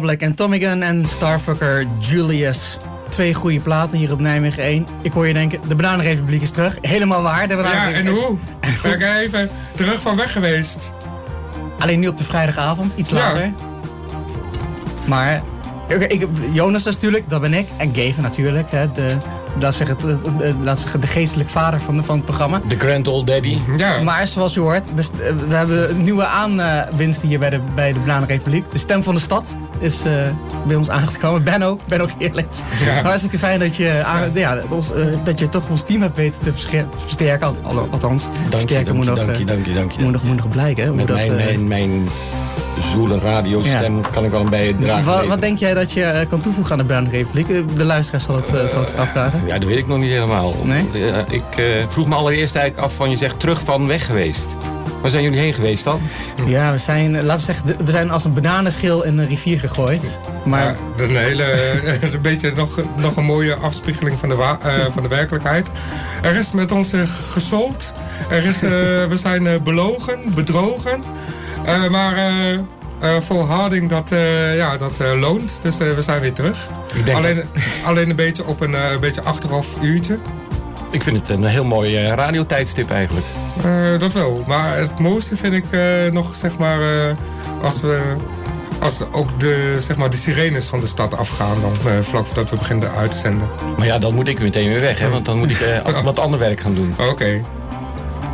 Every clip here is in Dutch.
Republic en Tommy Gun en Starfucker Julius. Twee goede platen hier op Nijmegen 1. Ik hoor je denken, de Bananenrepubliek is terug. Helemaal waar. De Ja, en hoe? Ben ik er even terug van weg geweest. Alleen nu op de vrijdagavond, iets Ja. later. Maar oké, ik, Jonas is natuurlijk, dat ben ik. En Gavin natuurlijk. Hè, de, laat zeggen, het- het- het- laat zeggen, de geestelijke vader van, van het programma. De Grand Old Daddy. Ja, Maar zoals u hoort, dus, we hebben een nieuwe aanwinst hier bij de, bij de Bananenrepubliek. De stem van de stad is eh, bij ons aangekomen. Benno, Benno Geerlijk. Ja. Hartstikke fijn dat je, aan- ja, ons, eh, dat je toch ons team hebt weten te versterken. Al- al- Althans, Dank je, versterken dank moet je, nog, dank je, dank je, dank je. moet nog, moet nog blijken. Met dat, mijn, mijn, mijn zoele radiostem kan ik wel een bijdrage Wat, wat denk jij dat je eh, kan toevoegen aan de Bananenrepubliek? Eh, De luisteraar zal het, eh, zal het zich afvragen. Ja, dat weet ik nog niet helemaal. Nee? Ik eh, vroeg me allereerst eigenlijk af van je zegt terug van weg geweest. Waar zijn jullie heen geweest dan? Ja, we zijn, laten we zeggen, we zijn als een bananenschil in een rivier gegooid. Maar Ja, een hele, een beetje nog, nog een mooie afspiegeling van de, wa- eh, van de werkelijkheid. Er is met ons gesold. Er is, eh, we zijn eh, belogen, bedrogen. Eh, maar eh, eh, volharding, dat, ja, dat loont. Dus we zijn weer terug. Ik, denk Alleen, alleen een beetje op een eh, beetje achteraf uurtje. ik vind het een heel mooi radiotijdstip eigenlijk. Dat wel. Maar het mooiste vind ik nog, zeg maar, als we... Als ook de, zeg maar, de sirenes van de stad afgaan, dan, eh, vlak voordat we beginnen uit te zenden. Maar ja, dan moet ik meteen weer weg, hè, want dan moet ik eh, wat ander werk gaan doen. Oké.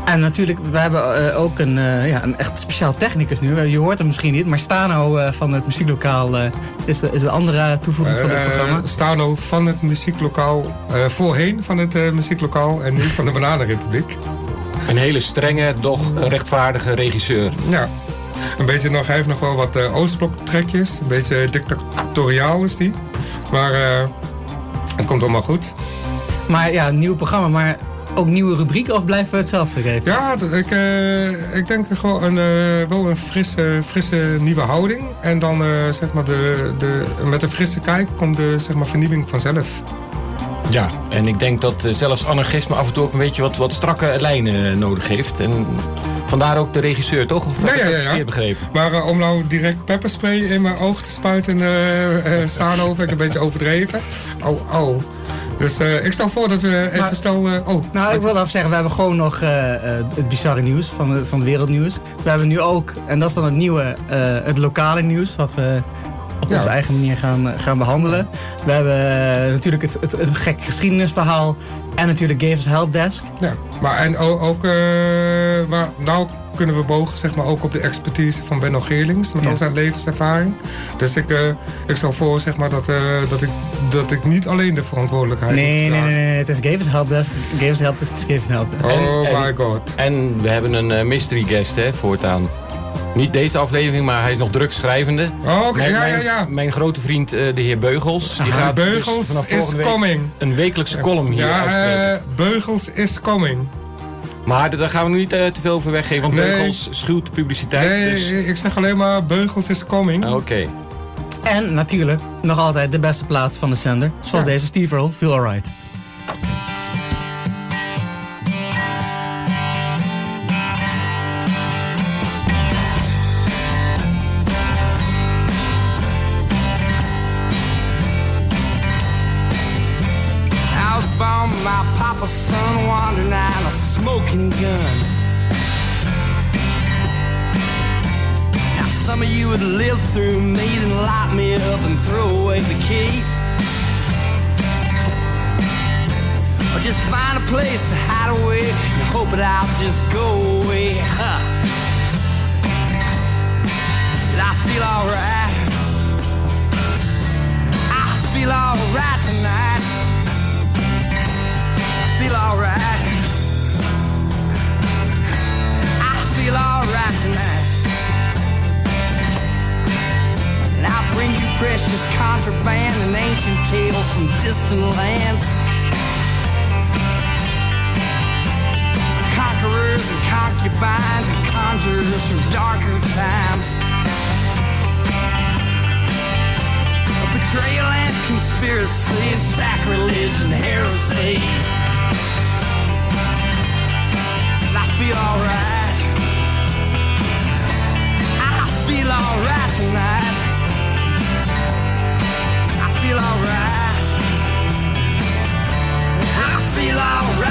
En natuurlijk, we hebben eh, ook een, eh, ja, een echt speciaal technicus nu. Je hoort hem misschien niet, maar Stano eh, van het muzieklokaal eh, is, de, is de andere toevoeging van het Eh, programma. Stano van het muzieklokaal, eh, voorheen van het eh, muzieklokaal en nu van de Bananenrepubliek. Een hele strenge, doch rechtvaardige regisseur. Ja, een beetje nog, hij heeft nog wel wat eh Oostblok trekjes. Een beetje dictatoriaal is die. Maar eh, het komt allemaal goed. Maar ja, een nieuw programma, maar ook nieuwe rubrieken of blijven we hetzelfde geven? Ja, ik, eh, ik denk gewoon een, eh, wel een frisse, frisse nieuwe houding. En dan eh, zeg maar de, de, met een frisse kijk komt de zeg maar, vernieuwing vanzelf. Ja, en ik denk dat zelfs anarchisme af en toe ook een beetje wat, wat strakke lijnen nodig heeft. En vandaar ook de regisseur, toch? Of Ja, ik ja, ja, ja. begrepen? Maar eh, om nou direct pepperspray in mijn oog te spuiten eh eh, staan over, ik een beetje overdreven. Oh, oh. Dus eh, ik stel voor dat we even Maar- stel... eh, oh, Nou, ik wil even zeggen, we hebben gewoon nog eh, eh, het bizarre nieuws van, het- van het wereldnieuws. We hebben nu ook, en dat is dan het nieuwe, eh, het lokale nieuws, wat we op Ja. onze eigen manier gaan, eh, gaan behandelen. We hebben eh, natuurlijk het, het, een gek geschiedenisverhaal en natuurlijk Gavens Helpdesk. Ja, maar en ook, eh, maar nou kunnen we bogen zeg maar, ook op de expertise van Benno Geerlings met Ja. al zijn levenservaring. Dus ik, ik stel voor zeg maar, dat, eh, dat, ik, dat ik niet alleen de verantwoordelijkheid hoef te Nee, nee, nee, nee, het is Gavens Helpdesk. Gavens Helpdesk is Helpdesk. Oh En- my god. En we hebben een mystery guest, hè, voortaan. Niet deze aflevering, maar hij is nog druk schrijvende. Oh, oké, Mijn, ja, ja, mijn- ja. mijn grote vriend, eh, de heer Beugels. Die De gaat dus Beugels vanaf is volgende week coming. een wekelijkse column hier Ja, uitspreken. eh, Beugels is coming. Maar daar gaan we nu niet eh, te veel over weggeven, want Nee. Beugels schuwt de publiciteit. Nee, dus... ik zeg alleen maar Beugels is coming. Ah, Oké. En natuurlijk nog altijd de beste plaat van de zender. Zoals Ja. deze Steve Earle, Feel Alright. Smoking gun. Now some of you would live through me and lock me up and throw away the key. Or just find a place to hide away and hope that I'll just go away. Huh. Did I feel alright? I feel alright tonight. I feel alright. Feel alright tonight. And I'll bring you precious contraband and ancient tales from distant lands. Conquerors and concubines and conjurers from darker times. Betrayal and conspiracy, sacrilege and heresy. feel alright tonight. I feel alright. I feel alright.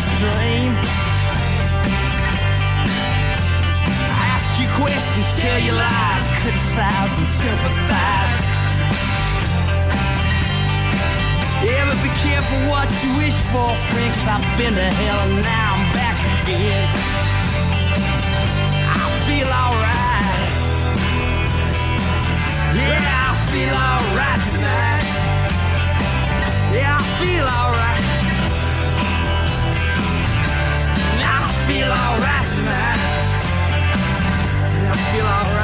this dream. I ask you questions, tell you lies, criticize and sympathize. Yeah, but be careful what you wish for, friend, i I've been to hell and now I'm back again. I feel alright. Yeah, I feel alright tonight. Yeah, I feel alright. Feel alright tonight. Yeah, I feel alright.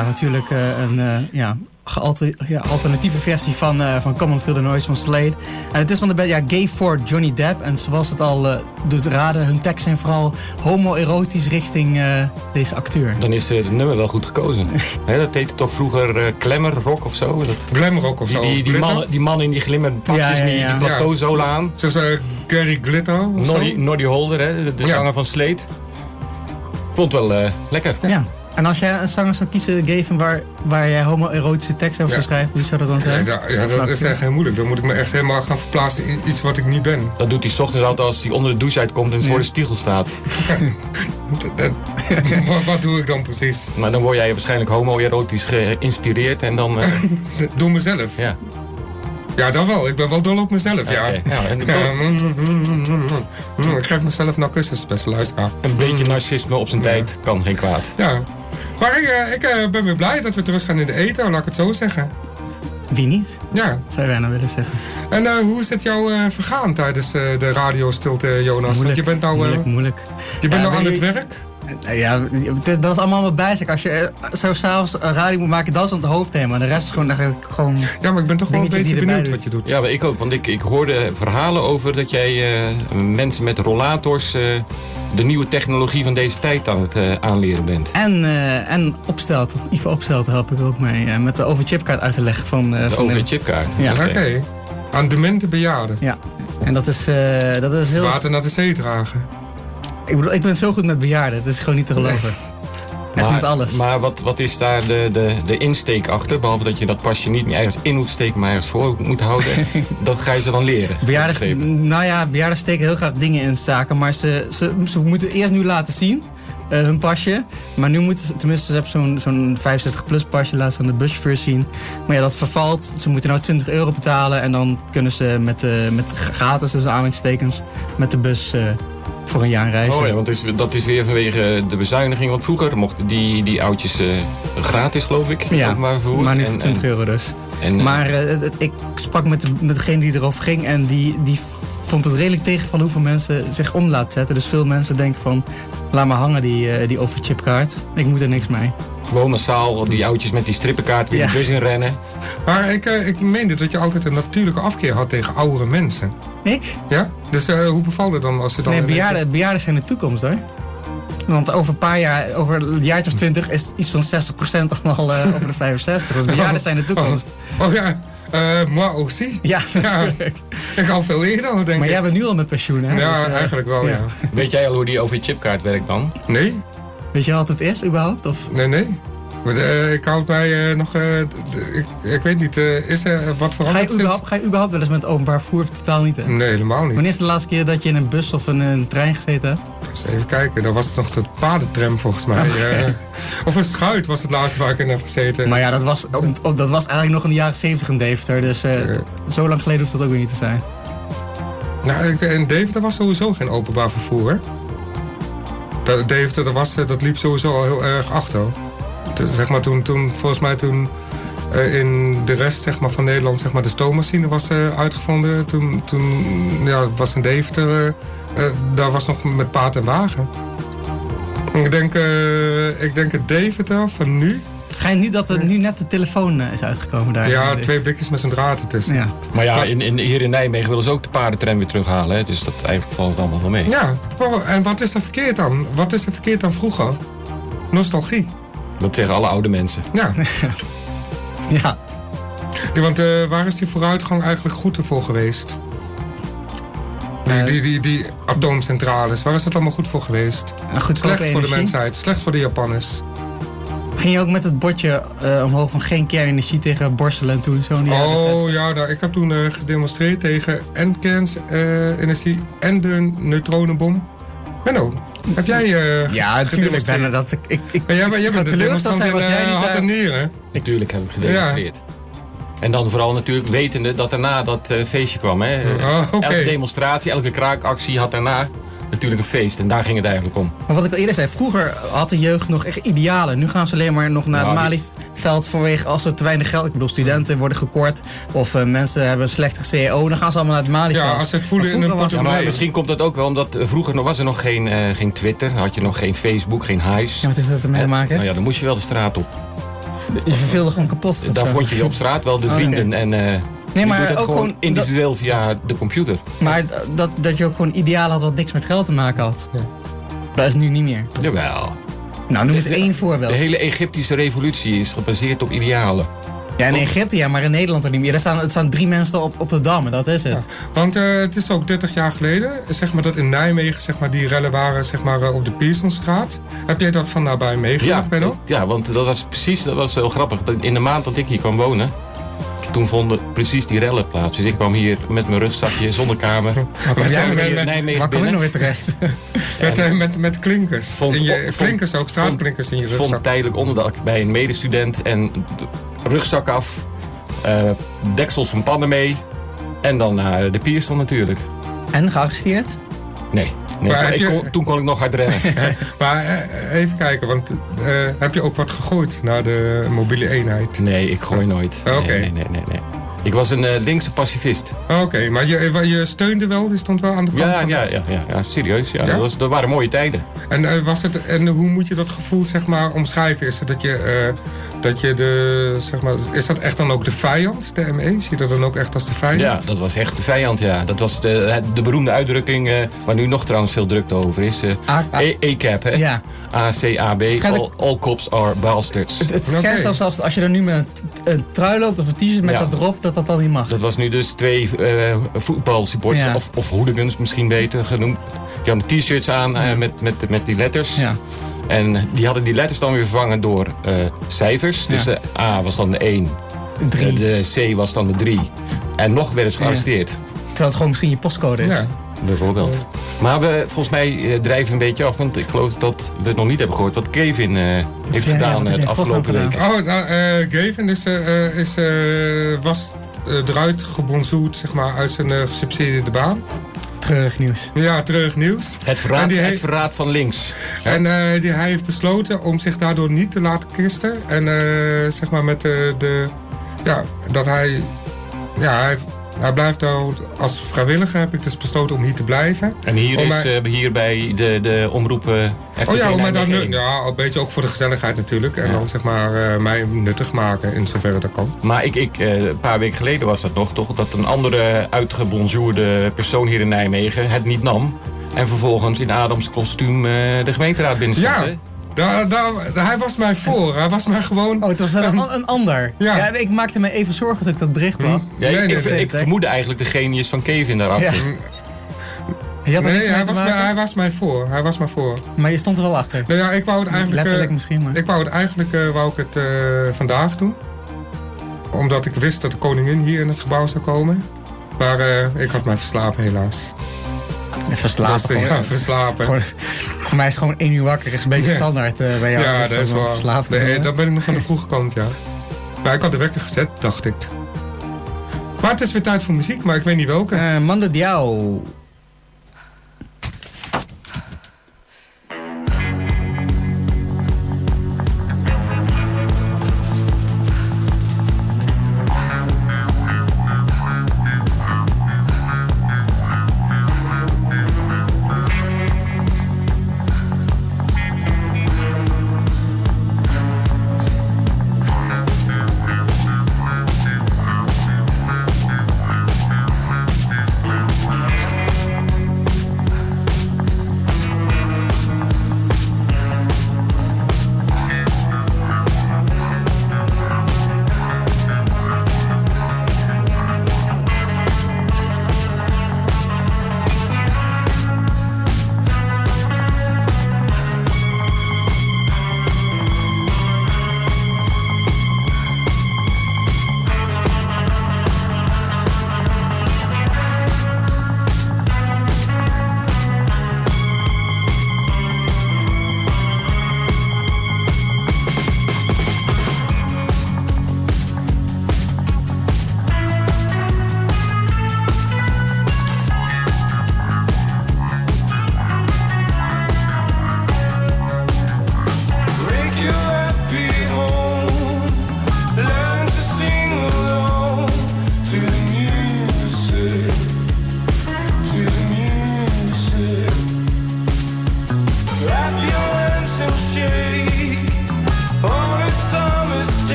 Ja natuurlijk eh, een eh, ja, ja, alternatieve versie van, eh, van Common Feel the Noise van Slade. En het is van de band ja, Gay for Johnny Depp. En zoals het al eh, doet raden, hun teksten zijn vooral homoerotisch richting eh, deze acteur. Dan is eh, het nummer wel goed gekozen. Hè, dat heette toch vroeger eh Glamour Rock of zo? Dat, Glamrock of die, zo. die, man, die man in die glimmer pakjes, Ja, ja, die, ja. die plateauzolen aan. Zoals eh, Gary Glitter of zo. Noddy, Holder, hè, de, de Ja. zanger van Slade. Ik vond het wel eh, lekker. Ja. En als jij een zanger zou kiezen, Gaven, waar, waar jij homoerotische tekst over zou Ja. schrijven, wie zou dat dan Ja, zijn? ja, snap dat is echt heel moeilijk. Dan moet ik me echt helemaal gaan verplaatsen in iets wat ik niet ben. Dat doet hij 's ochtends altijd als hij onder de douche uitkomt en voor de spiegel staat. wat, wat doe ik dan precies? Maar dan word jij waarschijnlijk homoerotisch geïnspireerd en dan... eh, Door mezelf. ja. Ja, dat wel. Ik ben wel dol op mezelf, ja. Ja, Ja, mm, mm, mm, mm, mm. Ik geef mezelf nou kussens, beste luisteraar. Een beetje narcisme op zijn tijd kan geen kwaad. Ja. Maar ik, eh, ik eh, ben weer blij dat we terug gaan in de eten, laat ik het zo zeggen. Wie niet, Ja. zou je bijna willen zeggen. En eh, hoe is het jou eh, vergaan tijdens eh, de radiostilte, Jonas? Want je bent nou, moeilijk, moeilijk. je bent Ja, nou aan het werk. Ja, dat is allemaal wat bijzaak. Als je eh, zo s'avonds een radio moet maken, dat is dan het hoofdthema. En de rest is gewoon eigenlijk gewoon... Ja, maar ik ben toch wel een beetje benieuwd doet. wat je doet. Ja, maar ik ook, want ik, ik hoorde verhalen over dat jij eh, mensen met rollators eh, de nieuwe technologie van deze tijd aan het eh, aanleren bent. En, eh en Opstelten, Ivo Opstelten help ik er ook mee. met de overchipkaart uit te leggen van... De van OV-chipkaart. Ja. Oké. Aan demente bejaarden. Ja, en dat is, eh, dat is heel... Water naar de zee dragen. Ik bedoel, ik ben zo goed met bejaarden. Het is gewoon niet te geloven. Echt Maar, met alles. maar wat, wat is daar de, de, de insteek achter? Behalve dat je dat pasje niet meer ergens in moet steken, maar ergens voor moet houden. dat ga je ze dan leren. Bejaarden, nou ja, bejaarden steken heel graag dingen in zaken, maar ze, ze, ze moeten eerst nu laten zien. Eh, hun pasje. Maar nu moeten ze, tenminste, ze hebben zo'n zo'n 65 plus pasje, laat ze aan de buschauffeur zien. Maar ja, dat vervalt. Ze moeten nou 20 euro betalen en dan kunnen ze met, eh, met gratis, dus aanhalingstekens, met de bus eh, voor een jaar reizen. Oh ja, want dus, dat is weer vanwege de bezuiniging. Want vroeger mochten die, die oudjes gratis, geloof ik. Ja, openbaar vervoer. maar nu En- voor 20 en- euro dus. En, Maar het- het- ik sprak met, de, met degene die erover ging en die, die vond het redelijk tegen van hoeveel mensen zich om laten zetten. Dus veel mensen denken van, laat maar hangen die, eh, die overchipkaart. Ik moet er niks mee. gewoon massaal die oudjes met die strippenkaart weer Ja. de bus in rennen. Maar ik, eh, ik meende dat je altijd een natuurlijke afkeer had tegen oudere mensen. Ik? Ja? Dus eh, hoe bevalt het dan als je dan... Nee, bejaarden, bejaarden zijn de toekomst hoor. Want over een paar jaar, over een jaartje of twintig, is iets van 60% allemaal eh, over de 65. Dus bejaarden zijn de toekomst. Oh ja, eh moi aussi. Ja, Ja, natuurlijk. ik al veel eerder, denk Maar ik. jij bent nu al met pensioen hè? ja, Dus, eh, eigenlijk wel, ja. ja. Weet jij al hoe die OV-chipkaart werkt dan? Nee? Weet je wat het is überhaupt? Of? Nee, nee. Eh, ik houd mij eh, nog... eh, ik, ik weet niet, is er wat Ga je, veranderd überhaupt, ga je überhaupt wel eens met openbaar vervoer? Totaal niet hè? Nee, helemaal niet. Wanneer is de laatste keer dat je in een bus of in een trein gezeten hebt? Even kijken, dan was het nog de paardentram volgens mij. of een schuit was het laatste waar ik in heb gezeten. Maar ja, dat was, dat was eigenlijk nog in de jaren 70 in Deventer. Dus zo lang geleden hoeft dat ook weer niet te zijn. Nou, in Deventer was sowieso geen openbaar vervoer. hè. Deventer, dat, was, dat liep sowieso al heel erg achter. Zeg maar, toen, toen, volgens mij toen eh, in de rest zeg maar, van Nederland zeg maar, de stoommachine was eh, uitgevonden. Toen, toen ja, het was in Deventer, eh, daar was nog met paard en wagen. Ik denk, eh, ik denk het Deventer van nu. Het schijnt niet dat er nu net de telefoon is uitgekomen daar. Ja, twee blikjes met zijn draad ertussen. Ja. Maar ja, in, in, hier in Nijmegen willen ze ook de paardentram weer terughalen. Hè? Dus dat eigenlijk valt het allemaal wel mee. Ja, en wat is er verkeerd dan? Wat is er verkeerd dan vroeger? Nostalgie. Dat zeggen alle oude mensen. Ja, ja. die- want eh, waar is die vooruitgang eigenlijk goed voor geweest? Die, Eh. die, die, die atoomcentrales, waar is dat allemaal goed voor geweest? Slecht voor de mensheid, slecht voor de Japanners. Ging je ook met het bordje eh, omhoog van geen kernenergie tegen borstelen en toen zo in de jaren 60? Oh ja, nou, ik heb toen eh, gedemonstreerd tegen en kernenergie en de neutronenbom. Menno, heb jij eh Ja, natuurlijk. Ben, dat, ik, ik, ik, Ja, jij bent- jij ik bent de teleurgesteld zijn jij uh, niet daar. Hatteneren. Natuurlijk hebben we gedemonstreerd. En dan vooral natuurlijk wetende dat daarna dat eh, feestje kwam. Hè? Eh, Oh. Elke demonstratie, elke kraakactie had daarna natuurlijk een feest. En daar ging het eigenlijk om. Maar wat ik al eerder zei, vroeger had de jeugd nog echt idealen. Nu gaan ze alleen maar nog naar Nou, het Malieveld vanwege als er te weinig geld... Ik bedoel, studenten worden gekort of eh, mensen hebben een slechte CEO. Dan gaan ze allemaal naar het Malieveld. Ja, als ze het voelen in hun vroeger was- Ja, maar Nee. misschien komt dat ook wel omdat eh, vroeger nog was er nog geen, eh, geen Twitter. Had je nog geen Facebook, geen huis. Ja, wat heeft dat ermee te maken? Nou ja, dan moest je wel de straat op. Je verveelde gewoon kapot. Daar vond je je op straat wel de Oh, vrienden. En eh Nee, je maar ook gewoon gewoon... Dat, individueel via de computer. maar dat, dat je ook gewoon idealen had wat niks met geld te maken had. Ja. Dat is nu niet meer. Jawel. Nou, noem eens De- één voorbeeld. De hele Egyptische revolutie is gebaseerd op idealen. Ja, in Egypte ja, maar in Nederland er niet meer. Er staan, er staan drie mensen op, op de dam en dat is het. Want eh, het is ook 30 jaar geleden, zeg maar, dat in Nijmegen zeg maar, die rellen waren zeg maar, eh, op de Piersonstraat. Heb jij dat van nabij Ja, meegemaakt, Benno? ja, want dat was precies, dat was heel grappig. In de maand dat ik hier kwam wonen, toen vonden precies die rellen plaats. Dus ik kwam hier met mijn rugzakje zonder kamer. Ja, met, Nijmegen Waar kom je nou weer terecht? met, met, met klinkers. Vond- in je, vond- klinkers ook, straatklinkers in je vond rugzak. tijdelijk onderdak bij een medestudent en rugzak af, eh, deksels van pannen mee en dan naar de Pierson natuurlijk. En gearresteerd? Nee, nee Maar ik je- toen kon ik nog hard rennen. Maar eh, even kijken, want eh, heb je ook wat gegooid naar de mobiele eenheid? Nee, ik gooi nooit. Oké. Nee, nee, nee, nee, nee. Ik was een eh, linkse pacifist. Oké, maar je, je steunde wel, die stond wel aan de kant Ja, van... ja, ja, ja, ja, serieus. Ja, Ja? Dat, was, dat waren mooie tijden. En, eh, was het, en hoe moet je dat gevoel zeg maar, omschrijven? Is het dat je, eh, dat je de, zeg maar, is dat echt dan ook de vijand, de ME? Zie je dat dan ook echt als de vijand? Ja, dat was echt de vijand, ja. Dat was de, de beroemde uitdrukking, eh, waar nu nog trouwens veel drukte over is. eh, A- A- E- ACAB, hè? Ja. ACAB, all, all cops are bastards. Het, schijnt zelfs als, als je er nu met een, trui loopt of een t-shirt met Ja. dat erop, dat dat dan niet mag. Dat was nu dus twee eh voetbalsupporters, Ja. of, of hooligans misschien beter genoemd. Die hadden t-shirts aan eh, met, met, met die letters. Ja. En die hadden die letters dan weer vervangen door eh, cijfers. Dus Ja. de A was dan de 1. Drie. De C was dan de 3. En nog werden ze gearresteerd. Terwijl het gewoon misschien je postcode is. Ja. Bijvoorbeeld. Maar we, volgens mij eh, drijven een beetje af. Want ik geloof dat we het nog niet hebben gehoord wat Kevin eh, heeft Ja, ja, gedaan heb de afgelopen weken. Oh, nou, eh, Gavin is, eh, eh, is, eh, was eruit gebonzoerd zeg maar, uit zijn eh, gesubsidieerde baan. Treurig nieuws. Ja, terug nieuws. Het En verraad, het heeft- verraad van links. En eh, die, hij heeft besloten om zich daardoor niet te laten kisten. En eh, zeg maar met de, de... Ja, dat hij... Ja, hij, hij blijft daar als vrijwilliger heb ik dus besloten om hier te blijven. En hier Om is mij- eh, hier bij de, de omroep eh Oh ja, om mij dan, ja, een beetje ook voor de gezelligheid natuurlijk. En Ja. dan zeg maar eh, mij nuttig maken in zoverre dat kan. Maar ik, ik, een paar weken geleden was dat nog, toch? Dat een andere uitgebonjourde persoon hier in Nijmegen het niet nam. En vervolgens in Adams kostuum de gemeenteraad binnenstapte. Ja, daar, daar, hij was mij voor. Hij was mij gewoon... Oh, het was een, een ander. Ja. Ja. ik maakte me even zorgen dat ik dat bericht las. Ja, Nee, ik, nee, ik, nee. ik vermoedde eigenlijk de genius van Kevin daarachter. Ja. Je er Nee, hij was, mij, hij was mij voor. Hij was mij voor. maar je stond er wel achter. Nou ja, ik wou het eigenlijk... Letterlijk eh, misschien, maar... Ik wou het eigenlijk eh, wou ik het, eh, vandaag doen. Omdat ik wist dat de koningin hier in het gebouw zou komen. Maar eh, ik had mij verslapen helaas. Verslapen Dus, gewoon. ja, verslapen. Gewoon- voor mij is gewoon één uur wakker. is een beetje standaard eh, bij jou. ja, dat is wel wel... verslaafd Nee, dan ben ik nog aan de vroege kant, ja. Maar ik had de wekker gezet, dacht ik. Maar het is weer tijd voor muziek, maar ik weet niet welke. Eh, Mando Diao.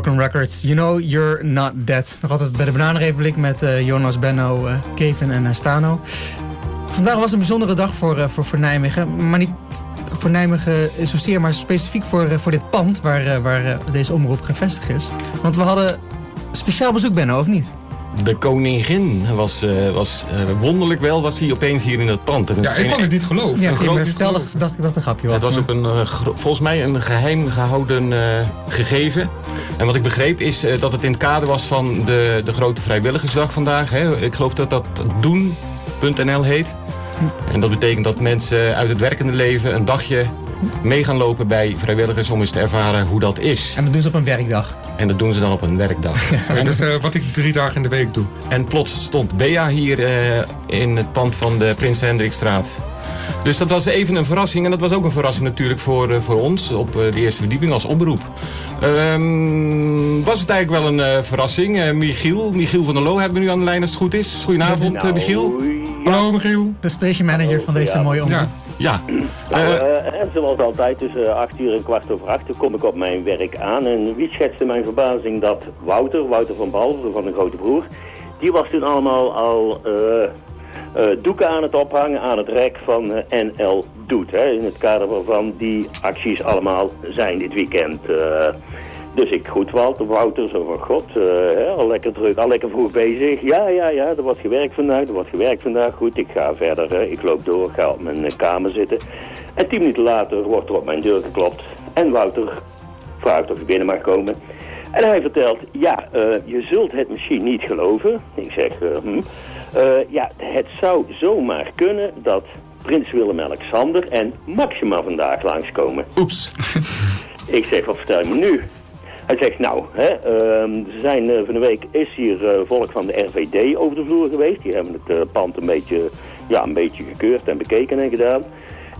Broken Records, You Know You're Not Dead. Nog altijd bij de Bananenrepubliek met eh, Jonas, Benno, eh, Kevin en eh, Stano. Vandaag was een bijzondere dag voor, voor, Nijmegen. Maar niet voor Nijmegen zozeer, maar specifiek voor, voor dit pand waar, waar deze omroep gevestigd is. Want we hadden speciaal bezoek, Benno, of niet? De koningin was, eh, was eh, wonderlijk wel, was hij opeens hier in het pand. En het Ja, ik kon het niet geloven. Ja, vertelde, dacht ik dat het een grapje was. Het was maar- ook een, eh, volgens mij een geheim gehouden eh, gegeven. En wat ik begreep is eh, dat het in het kader was van de, de grote vrijwilligersdag vandaag. Hè. Ik geloof dat dat doen.nl heet. En dat betekent dat mensen uit het werkende leven een dagje mee gaan lopen bij vrijwilligers om eens te ervaren hoe dat is. En dat doen ze op een werkdag. En dat doen ze dan op een werkdag. Ja, dat is eh, wat ik drie dagen in de week doe. En plots stond Bea hier eh, in het pand van de Prins Hendrikstraat. Dus dat was even een verrassing. En dat was ook een verrassing natuurlijk voor, eh, voor ons op eh, de eerste verdieping als omroep. Ehm, was het eigenlijk wel een eh, verrassing. Eh, Michiel, Michiel van der Loo hebben we nu aan de lijn als het goed is. Goedenavond Nou, eh, Michiel. Hallo Michiel. De station manager van deze Ja. mooie omroep. Ja. Ja. Nou, Eh, eh, en zoals altijd tussen 8 uur en kwart over acht kom ik op mijn werk aan. En wie schetste mijn verbazing dat Wouter, Wouter van Balven van de grote broer, die was toen allemaal al eh, eh, doeken aan het ophangen aan het rek van eh, NL Doet. Hè, in het kader waarvan die acties allemaal zijn dit weekend. Dus ik goed Wouter, Wouter, zo van god, eh, hè, al lekker druk, al lekker vroeg bezig. Ja, ja, ja, er wordt gewerkt vandaag, er wordt gewerkt vandaag. Goed, ik ga verder, hè. ik loop door, ga op mijn eh, kamer zitten. En tien minuten later wordt er op mijn deur geklopt. En Wouter vraagt of ik binnen mag komen. En hij vertelt, ja, eh, je zult het misschien niet geloven. Ik zeg, hm. Eh, ja, het zou zomaar kunnen dat Prins Willem-Alexander en Maxima vandaag langskomen. Oeps. Ik zeg, wat vertel je me nu? Hij zegt, nou, hè, ehm, ze zijn eh, van de week is hier eh, volk van de RVD over de vloer geweest. Die hebben het eh, pand een beetje, ja, een beetje gekeurd en bekeken en gedaan.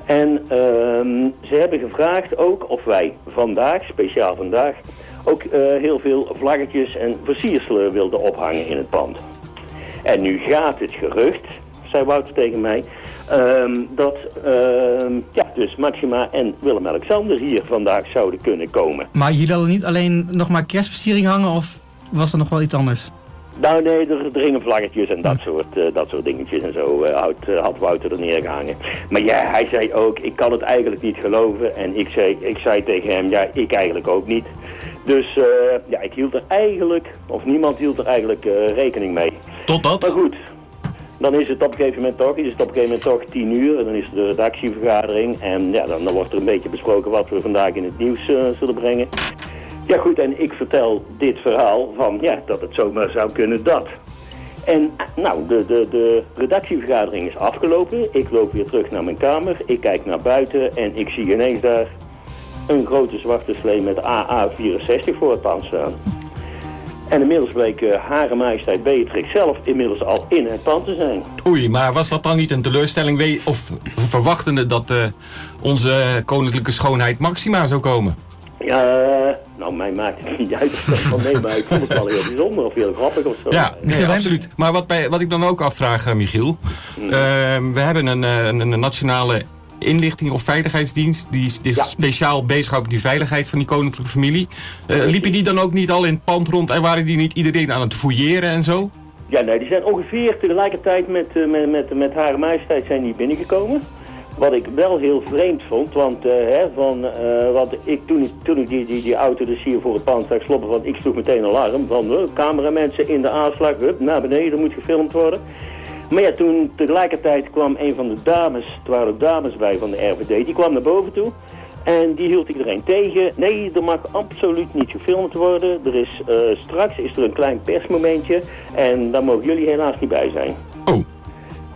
En ehm, ze hebben gevraagd ook of wij vandaag, speciaal vandaag, ook heel veel vlaggetjes en versierselen wilden ophangen in het pand. En nu gaat het gerucht, zei Wouter tegen mij, ehm, dat ehm, ja, dus Maxima en Willem-Alexander hier vandaag zouden kunnen komen. Maar jullie hadden niet alleen nog maar kerstversiering hangen of was er nog wel iets anders? Nou nee, er dringen vlaggetjes en dat soort, eh, dat soort dingetjes en zo eh, had, had Wouter er neergehangen. Maar ja, hij zei ook, ik kan het eigenlijk niet geloven. En ik zei, ik zei tegen hem, ja, ik eigenlijk ook niet. Dus eh, ja, ik hield er eigenlijk, of niemand hield er eigenlijk rekening mee. Maar Totdat. goed, dan is het op een gegeven moment toch, is het op gegeven moment toch tien uur. En dan is er de redactievergadering. En ja, dan, dan wordt er een beetje besproken wat we vandaag in het nieuws eh, zullen brengen. Ja goed, en ik vertel dit verhaal van ja, dat het zomaar zou kunnen dat. En nou, de, de, de redactievergadering is afgelopen. Ik loop weer terug naar mijn kamer. Ik kijk naar buiten en ik zie ineens daar een grote zwarte slee met AA64 voor het pand staan. En inmiddels bleek eh, Hare Majesteit Beatrix zelf inmiddels al in het pand te zijn. Oei, maar was dat dan niet een teleurstelling? We- Of verwachtende dat eh, onze koninklijke schoonheid Maxima zou komen? Ja, eh, nou, mij maakt het niet uit van nee, maar ik vond het wel heel bijzonder of heel grappig of zo. Ja, nee, absoluut. Maar wat, bij, wat ik dan ook afvraag, Michiel. Hmm. eh, we hebben een, eh, een, een nationale inlichting of veiligheidsdienst. Die is, Ja. speciaal bezig met die veiligheid van die koninklijke familie. Eh liepen die dan ook niet al in het pand rond en waren die niet iedereen aan het fouilleren en zo? Ja, nee, die zijn ongeveer tegelijkertijd met, eh, met, met, met Hare Majesteit zijn die binnengekomen. Wat ik wel heel vreemd vond, want, eh, hè, van, want ik, toen, ik, toen ik die, die, die auto dus hier voor het pand zag sloppen, want ik sloeg meteen alarm van uh, cameramensen in de aanslag, hup, naar beneden, moet gefilmd worden. Maar ja, toen tegelijkertijd kwam een van de dames, er waren ook dames bij van de RVD, die kwam naar boven toe. En die hield iedereen tegen. Nee, er mag absoluut niet gefilmd worden. Er is, eh, straks is er een klein persmomentje en daar mogen jullie helaas niet bij zijn. Oh,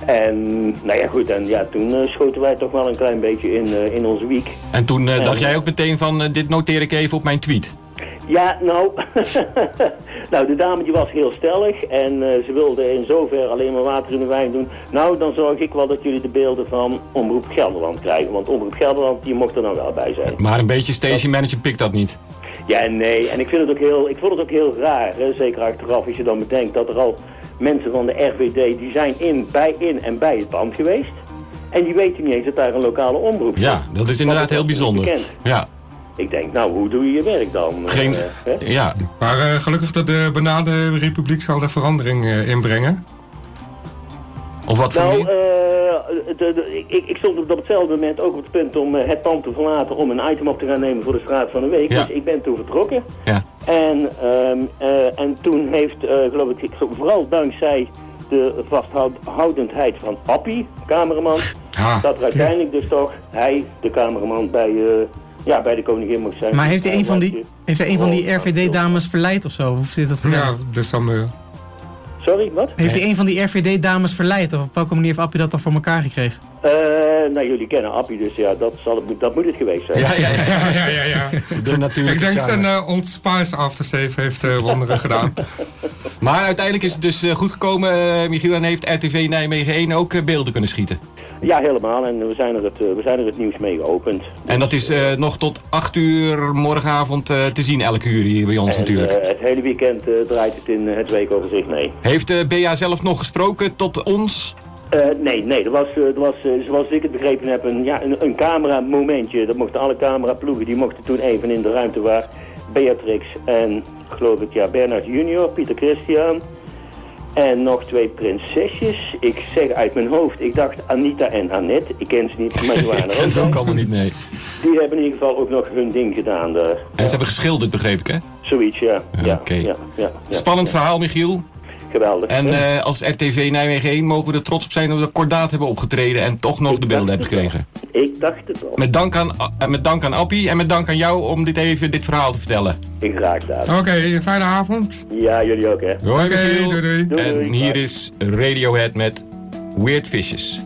En nou ja, goed, en ja, toen eh, schoten wij toch wel een klein beetje in, eh, in onze wiek. en toen dacht jij ook meteen van, dit noteer ik even op mijn tweet. Ja, nou, nou, de dame die was heel stellig en eh, ze wilde in zover alleen maar water in de wijn doen. Nou, dan zorg ik wel dat jullie de beelden van Omroep Gelderland krijgen, want Omroep Gelderland die mocht er nou wel bij zijn. Maar een beetje station manager pikt dat niet. Ja, nee, en ik, vind het ook heel, ik vond het ook heel raar, hè, zeker achteraf als je dan bedenkt dat er al mensen van de RVD, die zijn in, bij, in en bij het pand geweest. En die weten niet eens dat daar een lokale omroep Ja, zit. dat is inderdaad heel bijzonder. Ja, Ik denk, nou, hoe doe je je werk dan? geen... Eh? Ja, Maar eh, gelukkig dat de benade republiek zal de verandering eh, inbrengen. of wat voor Nou, eh, de, de, ik, ik stond op hetzelfde moment ook op het punt om eh, het pand te verlaten om een item op te gaan nemen voor de straat van de week. Ja. Dus ik ben toen vertrokken. Ja. En, ehm, eh, en toen heeft, eh, geloof ik, ik- vooral dankzij de vasthoudendheid van Appie, cameraman, Ja. dat er uiteindelijk dus toch hij, de cameraman, bij, eh, ja, bij de koningin mocht zijn. Maar heeft hij een van die, heeft hij een van die Oh, RVD-dames verleid of zo? Hoe zit dat Ja, gedaan? dus dan... eh, Sorry, wat? Heeft hij een van die RVD-dames verleid? Of op welke manier heeft Appie dat dan voor elkaar gekregen? Eh, nou, jullie kennen Appie, dus ja, dat, zal het, dat moet het geweest zijn. Ja, ja, ja. ja, ja, ja. De natuurlijke Ik denk charme. zijn eh, Old Spice aftersave heeft eh, wonderen gedaan. Maar uiteindelijk is het dus goed gekomen, Michiel, en heeft RTV Nijmegen 1 ook beelden kunnen schieten. Ja, helemaal. En we zijn er het, eh, we zijn er het nieuws mee geopend. En dat is eh, nog tot 8 uur morgenavond eh, te zien, elke uur hier bij ons En, natuurlijk. het hele weekend draait het in het weekoverzicht mee. Heeft eh BA zelf nog gesproken tot ons? Nee, nee, er was, er was zoals ik het begrepen heb, een, ja, een, een cameramomentje. Dat mochten alle cameraploegen, die mochten toen even in de ruimte waar Beatrix en, geloof ik, ja, Bernard junior, Pieter Christian en nog twee prinsesjes. Ik zeg uit mijn hoofd, ik dacht Anita en Annette. Ik ken ze niet, maar die waren er En ook zo bij. kan het niet, nee. Die hebben in ieder geval ook nog hun ding gedaan. daar. En ze hebben geschilderd, begreep ik, hè? Zoiets, ja. ja, ja, ja. Spannend verhaal, Michiel. Geweldig. En eh, als RTV Nijmegen 1 mogen we er trots op zijn dat we kordaat hebben opgetreden en toch nog de beelden hebben gekregen. Ik dacht het wel. Met dank aan, eh, met dank aan Appie en met dank aan jou om dit even dit verhaal te vertellen. Ik graag daar. Oké, fijne avond. Ja, jullie ook, hè. Oké, Michiel. doei doei. Doei, En doei. hier is Radiohead met Weird Fishes.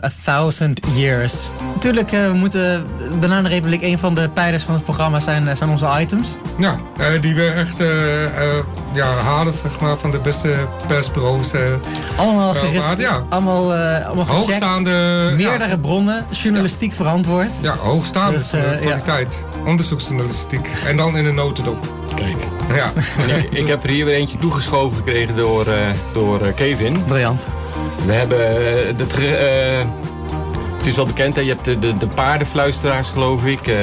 Met A Thousand Years. Natuurlijk, eh, moeten Bananenrepubliek, een van de pijlers van het programma zijn, eh, zijn onze items. Ja, eh, die we echt ja, halen zeg maar, van de beste persbureaus. Allemaal gericht, ja. allemaal, allemaal hoogstaande... Meerdere Ja, bronnen, journalistiek verantwoord. ja, hoogstaande Dus, kwaliteit. Onderzoeksjournalistiek. En dan in een notendop. Kijk. Ja. Ik, ik heb er hier weer eentje toegeschoven gekregen door, eh, door eh, Kevin. Briljant. We hebben eh, het... eh, het is wel bekend, hè? je hebt de, de, de paardenfluisteraars, geloof ik. Eh,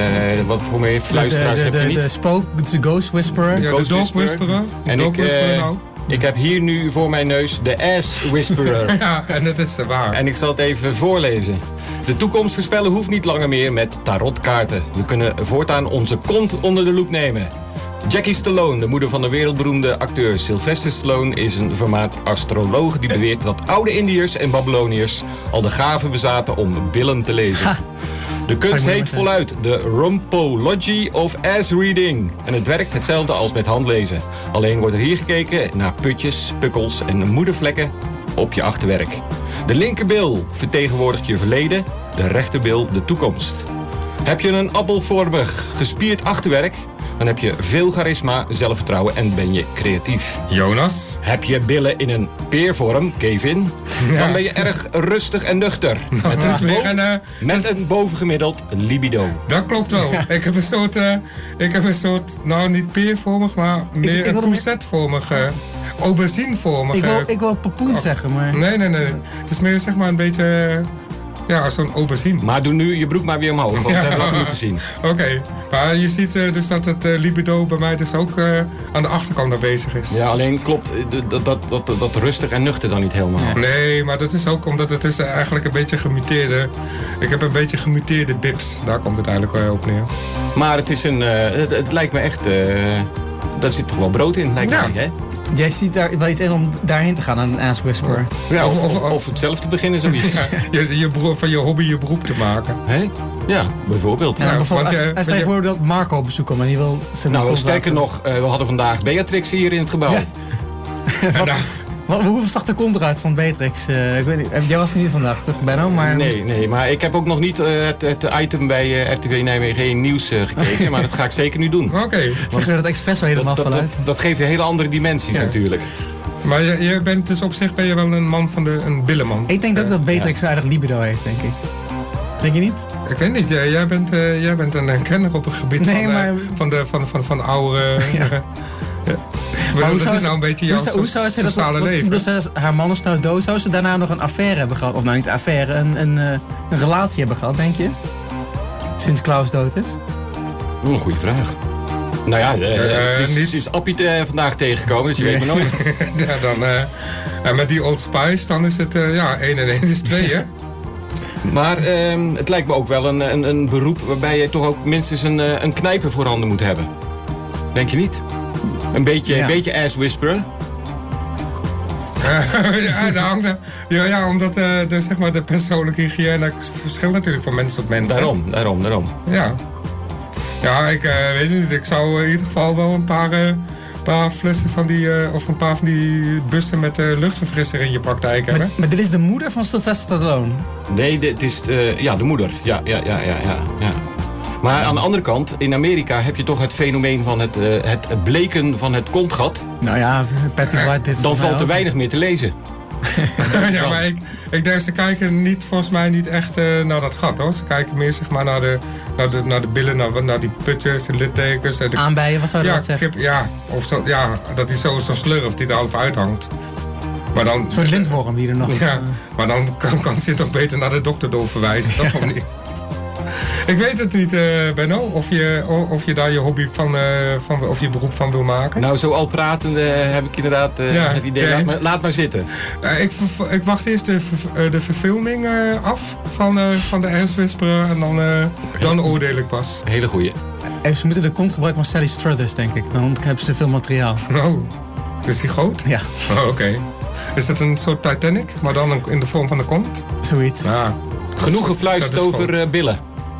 wat voor meer fluisteraars de, de, heb je niet? de spook, de ghost whisperer. Ja, de Ghost dog Whisperer. En dog ik, eh, whisperer nou. Ik heb hier nu voor mijn neus de Ass Whisperer. Ja, en dat is de waar. En ik zal het even voorlezen. De toekomst voorspellen hoeft niet langer meer met tarotkaarten. We kunnen voortaan onze kont onder de loep nemen. Jackie Stallone, de moeder van de wereldberoemde acteur Sylvester Stallone, is een vermaard astroloog die beweert dat oude Indiërs en Babyloniërs al de gave bezaten om billen te lezen. Ha. De kunst heet voluit de Rumpology of Ass Reading. En het werkt hetzelfde als met handlezen. Alleen wordt er hier gekeken naar putjes, pukkels en moedervlekken op je achterwerk. De linkerbil vertegenwoordigt je verleden, de rechterbil de toekomst. Heb je een appelvormig gespierd achterwerk, dan heb je veel charisma, zelfvertrouwen en ben je creatief. Jonas. Heb je billen in een peervorm, Kevin, dan ben je erg rustig en nuchter. Is weer een... eh, Met een bovengemiddeld libido. dat klopt wel. Ik heb een soort... eh, ik heb een soort... Nou, niet peervormig, maar meer ik een hem- courgettevormig... eh, auberginevormig... Ik wil, eh, ik wil papoen zeggen, maar... Nee, nee, nee. Het is meer zeg maar een beetje... ja, zo'n aubergine. Maar doe nu je broek maar weer omhoog, want dat hebben we nog niet gezien. Oké, maar je ziet eh, dus dat het eh, libido bij mij dus ook eh, aan de achterkant aanwezig is. Ja, alleen klopt dat, dat, dat, dat rustig en nuchter dan niet helemaal. Nee, maar dat is ook omdat het is eigenlijk een beetje gemuteerde... Ik heb een beetje gemuteerde bips. Daar komt het eigenlijk op neer. Maar het is een, het, het lijkt me echt, daar zit toch wel brood in, lijkt Ja. mij, hè? Jij ziet daar wel iets in om daarheen te gaan, aan een ass whisperer. Ja, of, Of- of, of- of het zelf te beginnen, zoiets. Je, je bero- van je hobby je beroep te maken. Hè? Ja, bijvoorbeeld. Want, als, eh, als stel je je- voor dat Marco op bezoek komt en die wil zijn Nou, sterker nog, eh, we hadden vandaag Beatrix hier in het gebouw. Ja. Wat, hoeveel zag de kont eruit van Beatrix? Eh, ik weet niet, eh, jij was er niet vandaag, toch Benno? Maar Nee, nee, maar ik heb ook nog niet eh, het, het item bij eh, RTV Nijmegen nieuws eh, gekeken. maar dat ga ik zeker nu doen. Oké, zeg je dat expres wel helemaal Dat, dat, dat, vanuit? dat geeft hele andere dimensies Ja. natuurlijk. maar je, je bent dus op zich ben je wel een man van de... een billenman. Ik denk ook dat Beatrix een aardig libido heeft, denk ik. Denk je niet? Ik weet niet, jij, jij bent, eh, jij bent een kenner op het gebied Nee, van, maar- van, de, van, van, van oude... Ja. ja. Maar hoe dat zou is ze- nou een beetje jouw hoe, zou- hoe zou ze dat sociale wat- leven. ze- haar man is nou dood. Zou ze daarna nog een affaire hebben gehad? Of nou niet affaire, een, een, eh, een relatie hebben gehad, denk je? Sinds Klaus dood is? Oeh, een goede vraag. Nou ja, eh, Eh, ze, is, is Appie eh, vandaag tegengekomen, dus je weet maar nooit. ja, dan, eh, en met die Old Spice, dan is het, eh, ja, 1 en 1 is 2, hè? Maar ehm, het lijkt me ook wel een, een, een beroep waarbij je toch ook minstens een, eh, een knijper voorhanden moet hebben. Denk je niet? Een beetje, Ja. een beetje ass whisperer. ja, daar hangt er- ja, ja, omdat eh, de, zeg maar, de persoonlijke hygiëne verschilt natuurlijk van mens tot mens. hè? Daarom, daarom, daarom. Ja. Ja, ik eh, weet het niet. Ik zou in ieder geval wel een paar, eh, paar flessen van die... eh, of een paar van die bussen met luchtverfrisser in je praktijk hebben. Maar, maar dit is de moeder van Sylvester Stallone. Nee, dit is eh, ja, de moeder. Ja, ja, ja, ja, ja, ja. Maar aan de andere kant, in Amerika heb je toch het fenomeen van het, eh, het bleken van het kontgat. Nou ja, Patty White, dit is Dan valt er ook- weinig meer te lezen. ja, maar ik, ik denk ze kijken niet, volgens mij niet echt eh, naar dat gat hoor. Ze kijken meer zeg maar, naar, de, naar, de, naar de billen, naar, naar die putjes en littekens. En de, Aanbijen, wat zou je ja, dat zeggen? kip, ja, of zo, ja, dat hij zo, zo slurft die er half uithangt. Maar dan, Zo'n lintworm die er nog... ja, eh, maar dan kan, kan ze je toch beter naar de dokter doorverwijzen. Dat of niet? Ik weet het niet, eh, Benno, of je, of je daar je hobby van, eh, van, of je beroep van wil maken. Nou, zo al pratende heb ik inderdaad eh, Ja, het idee, laat, maar, laat maar zitten. Eh, ik, ik wacht eerst de, ver- de verfilming eh, af van, eh, van de Ass Whisperer en dan, eh, dan oordeel ik pas. Hele goeie. en ze moeten de kont gebruiken van Sally Struthers, denk ik. Dan hebben ze veel materiaal. Oh, is die groot? Ja, Oh, oké. Is het een soort Titanic, maar dan in de vorm van een kont? zoiets. Ja, Genoeg gefluisterd dat is over billen.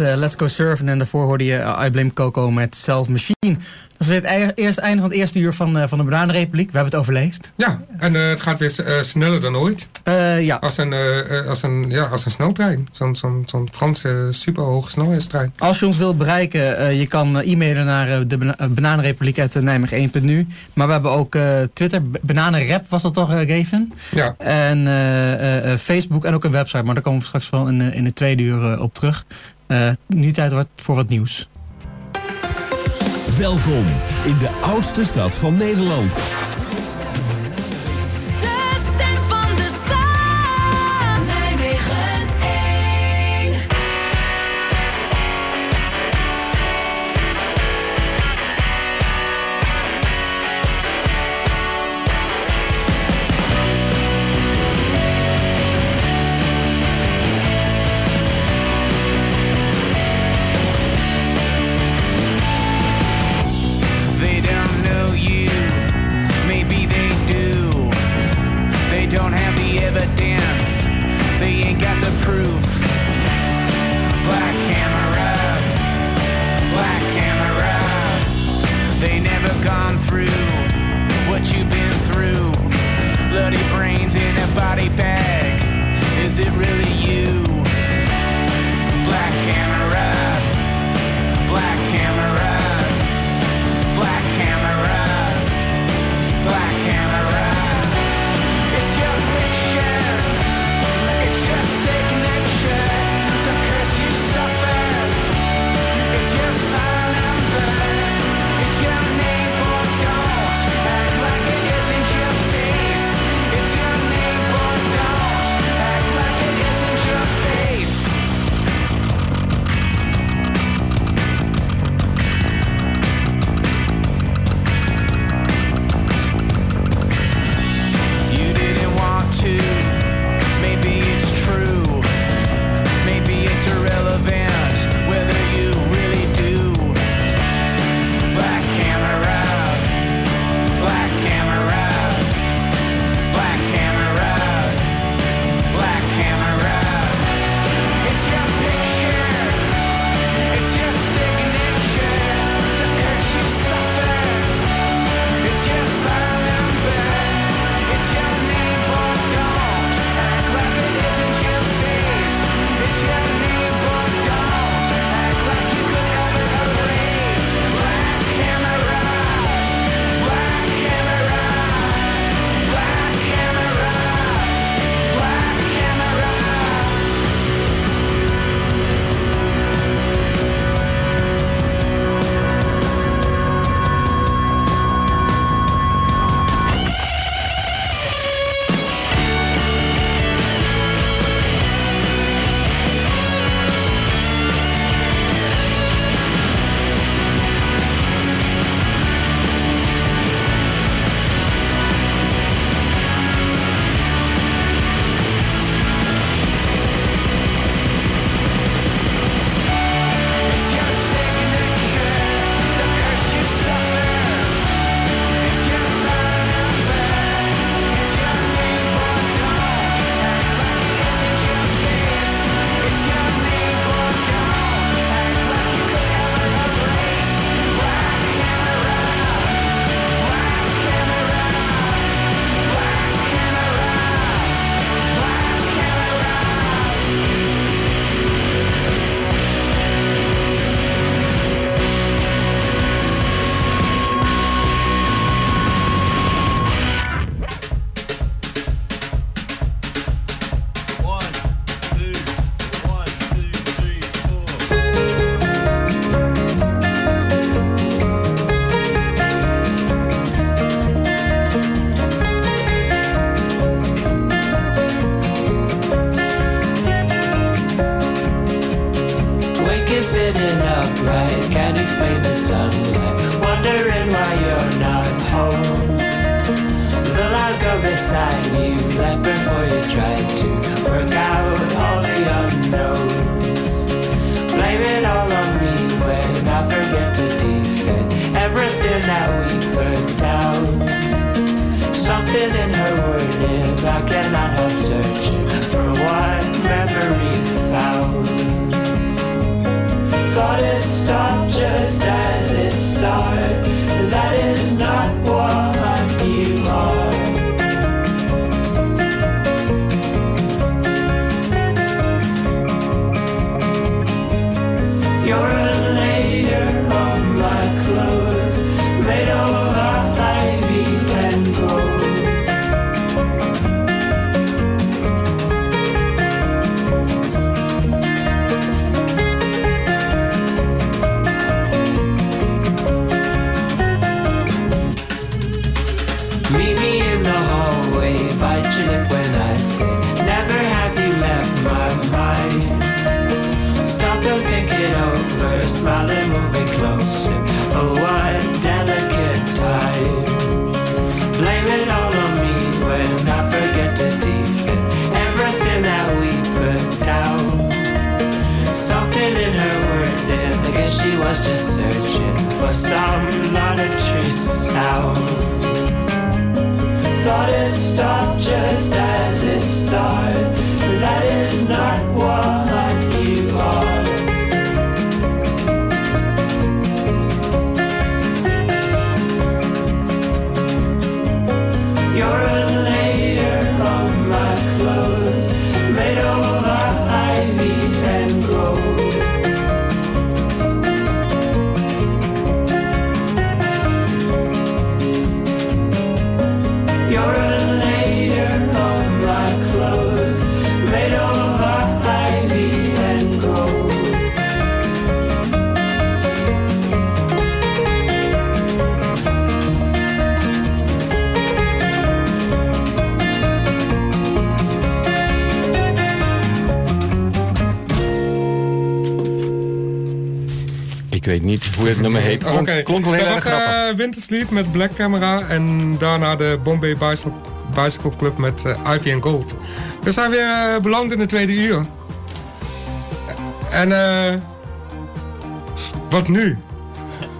Eh, Let's Go Surfen. En daarvoor hoorde je eh, I Blame Coco met Self Machine. Dat is weer het eerste einde van het eerste uur van, eh, van de Bananenrepubliek. We hebben het overleefd. Ja, en het gaat weer sneller dan ooit. ja. Als een, als een, ja, als een sneltrein. Zo'n zo'n zo'n Franse superhoge snelheidstrein. Als je ons wilt bereiken, je kan e-mailen naar de Bananenrepubliek uit Nijmegen 1.nu. Maar we hebben ook Twitter, Bananenrap was dat toch, gegeven. Ja. En Facebook en ook een website. Maar daar komen we straks wel in, in de tweede uur op terug. Eh, nu tijd voor wat nieuws. Welkom in de oudste stad van Nederland. Ik weet niet hoe het nummer heet. Klonk, Oké, klonk wel heel dat erg was grappig. eh, Wintersleep met Black Camera en daarna de Bombay Bicycle, Bicycle Club met eh, Ivy and Gold. We zijn weer eh, beland in de tweede uur. En eh wat nu,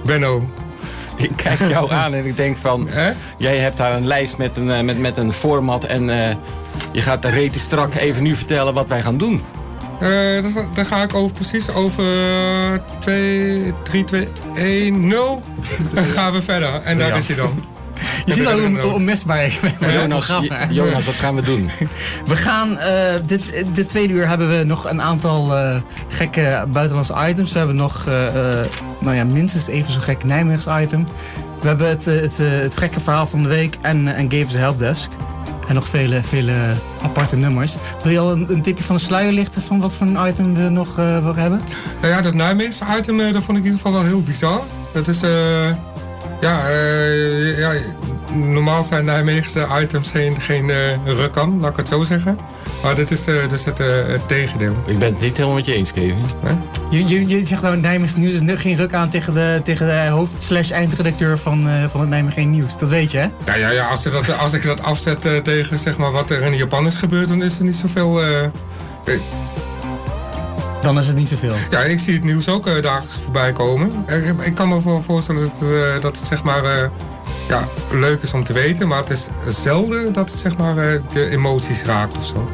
Benno? Ik kijk jou aan en ik denk van... Hè? Jij hebt daar een lijst met een, eh, met, met een format en eh, je gaat de rete strak even nu vertellen wat wij gaan doen. Eh, daar- daar ga ik over precies over 2, 3, 2, 1, 0. Dan gaan we verder. En daar Ja. is hij dan. Je ziet al hoe onmisbaar ik ben. Jonas, Jonas, wat gaan we doen? We gaan, eh, dit, dit tweede uur hebben we nog een aantal eh, gekke buitenlandse items. We hebben nog, eh, eh, nou ja, minstens even zo'n gek Nijmeegs item. We hebben het, het, het gekke verhaal van de week en, en Gave us a Helpdesk. En nog vele, vele aparte nummers. Wil je al een, tipje van de sluier lichten van wat voor een item we nog wil hebben? Nou ja, dat Nijmeegse item, eh, dat vond ik in ieder geval wel heel bizar. Dat is, eh, ja, ja, normaal zijn Nijmeegse items geen, geen rukkan, laat ik het zo zeggen. Maar dit is eh, dus het, eh, het tegendeel. Ik ben het niet helemaal met je eens, Kevin. Je, je, je zegt nou Nijmeegs Nieuws is nu geen ruk aan tegen de, tegen de hoofd slash eindredacteur van, eh, van het Nijmegen Nieuws. Dat weet je hè? Ja, ja, ja als, dat, als ik dat afzet eh, tegen zeg maar, wat er in Japan is gebeurd, dan is er niet zoveel... eh, eh, Dan is het niet zoveel. Ja, ik zie het nieuws ook eh, dagelijks voorbij komen. Eh, Ik, ik kan me voor voorstellen dat het, eh, dat het zeg maar, eh, ja, leuk is om te weten, maar het is zelden dat het zeg maar, eh, de emoties raakt of zo.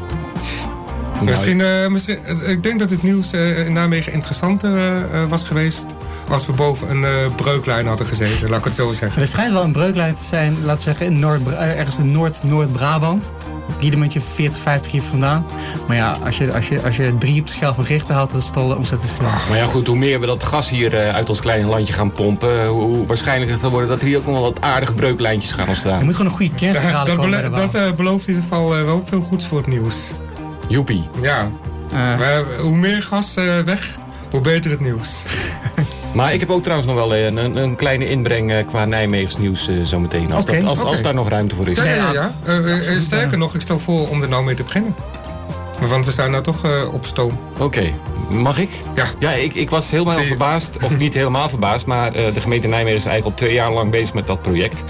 Misschien, eh, misschien, eh, ik denk dat het nieuws eh, in Nijmegen interessanter was geweest als we boven een eh, breuklijn hadden gezeten, laat ik het zo zeggen. Er schijnt wel een breuklijn te zijn, laten we zeggen, in Noord, ergens in Noord- Noord-Brabant. Riedementje 40, 50 hier vandaan. Maar ja, als je, als je, als je drie op de schaal van Richter had, dat is het al ontzettend veel. Maar ja, goed, hoe meer we dat gas hier eh, uit ons kleine landje gaan pompen, eh, hoe, hoe waarschijnlijker het zal worden dat er hier ook nog wel wat aardige breuklijntjes gaan ontstaan. moet gewoon een goede kerncentrale dat komen dat eh, belooft in ieder geval eh, wel veel goeds voor het nieuws. Joepie. Ja, Eh, hoe meer gas eh, weg, hoe beter het nieuws. Maar ik heb ook trouwens nog wel eh, een, een kleine inbreng eh, qua Nijmeegs nieuws eh, zometeen. Als, dat- als, als daar nog ruimte voor is. Ja, ja, ja. ja. Sterker nog, ik stel voor om er nou mee te beginnen. Want we zijn nou toch eh, op stoom. Oké, mag ik? Ja. Ja, ik, ik was helemaal verbaasd, of niet helemaal verbaasd, maar eh, de gemeente Nijmegen is eigenlijk al twee jaar lang bezig met dat project.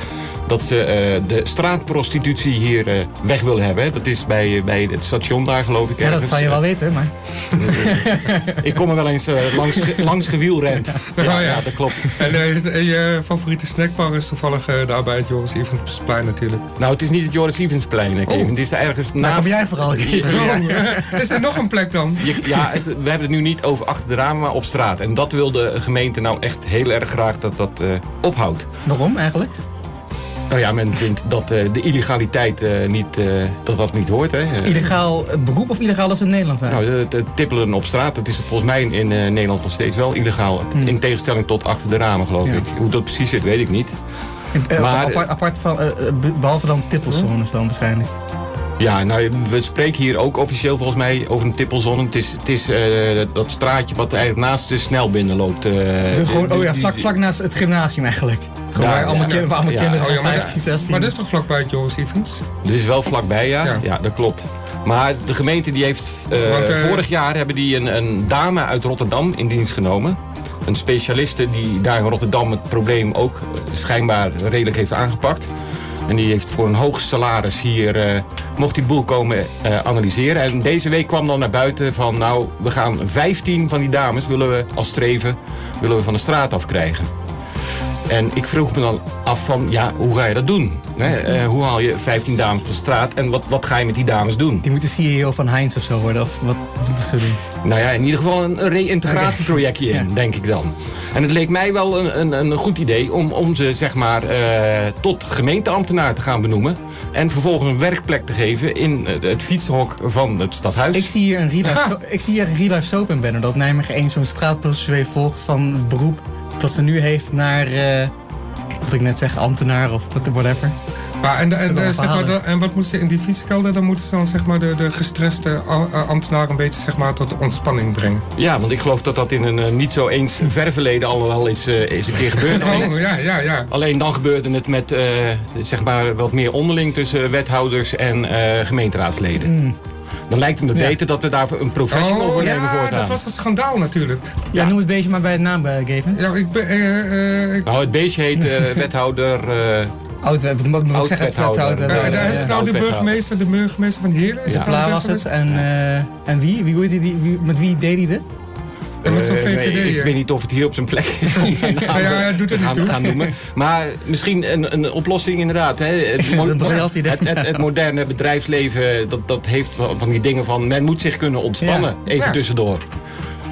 Dat ze eh, de straatprostitutie hier eh, weg willen hebben. hè. Dat is bij, bij het station daar, geloof ik. Ja, dat ergens. zou je wel weten, maar... Ik kom er wel eens eh, langs, langs gewielrend. Ja, ja. ja, dat klopt. En eh, je favoriete snackbar is toevallig eh, daar bij het Joris Evensplein natuurlijk. Nou, het is niet het Joris Evensplein, eh, Kevin. Oh. Het is ergens Nou, naast... kom jij vooral. Oh, is er nog een plek dan? Je- ja, het- we hebben het nu niet over achter de ramen, maar op straat. En dat wil de gemeente nou echt heel erg graag dat dat eh, ophoudt. Waarom eigenlijk? Nou ja, men vindt dat eh, de illegaliteit eh, niet, eh, dat dat niet hoort. Hè. Illegaal beroep of illegaal als in Nederland zijn? Nou, het, tippelen op straat, dat is volgens mij in Nederland nog steeds wel illegaal. In tegenstelling tot achter de ramen, geloof Ja. ik. Hoe dat precies zit, weet ik niet. Maar- apart, apart van, eh, eh, be- behalve dan tippelzones dan waarschijnlijk. Ja, nou, we spreken hier ook officieel volgens mij over een tippelzone. Het is, het is eh, dat straatje wat eigenlijk naast de snelbinden loopt. eh, De- gewoon, oh ja, vlak, vlak naast het gymnasium eigenlijk. Gewoon Daar, waar allemaal, ja. kind- waar allemaal Ja. kinderen Oh, ja, van maar 15, 16. Maar dat is toch vlakbij het Joris Evans? Het is wel vlakbij, ja. Ja. ja. dat klopt. Maar de gemeente die heeft... eh, Want, vorig jaar hebben die een, een dame uit Rotterdam in dienst genomen. Een specialiste die daar in Rotterdam het probleem ook schijnbaar redelijk heeft aangepakt. En die heeft voor een hoog salaris hier, eh, mocht die boel komen eh, analyseren. En deze week kwam dan naar buiten van, nou, we gaan 15 van die dames, willen we als streven, willen we van de straat afkrijgen. En ik vroeg me dan af van, ja, hoe ga je dat doen? Eh, hoe haal je 15 dames van de straat en wat, wat ga je met die dames doen? Die moeten CEO van Heinz of zo worden, of wat moeten ze doen? Nou ja, in ieder geval een, reïntegratieprojectje in, Ja. denk ik dan. En het leek mij wel een, een, een goed idee om, om ze zeg maar eh, tot gemeenteambtenaar te gaan benoemen. En vervolgens een werkplek te geven in het fietshok van het stadhuis. Ik zie hier een real life, so- ik zie hier een real life soap in banner dat Nijmegen 1 zo'n straatprostituee volgt van beroep wat ze nu heeft naar, eh, wat ik net zeg, ambtenaar of whatever. Maar en, en, eh, zeg maar, en wat moeten ze in die fietskelder? Dan moeten ze dan zeg maar, de, de gestreste a- ambtenaar een beetje zeg maar, tot ontspanning brengen. Ja, want ik geloof dat dat in een eh, niet zo eens ver verleden al wel eens, eh, eens een keer gebeurd. Alleen- Oh, ja, ja, ja. Alleen dan gebeurde het met eh, zeg maar wat meer onderling tussen wethouders en eh, gemeenteraadsleden. Dan lijkt het me Ja. beter dat we daar een professional Oh, voor nemen ja, voortaan. dat was een schandaal natuurlijk. Ja, noem het beestje maar bij het naam eh, geven. Ja, ik ben... eh, eh, ik- Nou, het beestje heet eh, wethouder... eh, Oud, moet ik zeggen? Oud- eh, Ja, daar ja, is nou de burgemeester, de burgemeester van Heerlen. Is Ja. het nou de was het. En, eh, en wie? wie, hoe heet die, wie? Met wie deed hij dit? En met zo'n eh, VVD, nee, ik ja. weet niet of het hier op zijn plek is Nou ja, hij doet te niet gaan, toe. gaan noemen. Maar misschien een, een oplossing inderdaad. Hè. Het, mo- het, het, het moderne bedrijfsleven, dat, dat heeft van die dingen van... men moet zich kunnen ontspannen, Ja. even Ja. tussendoor.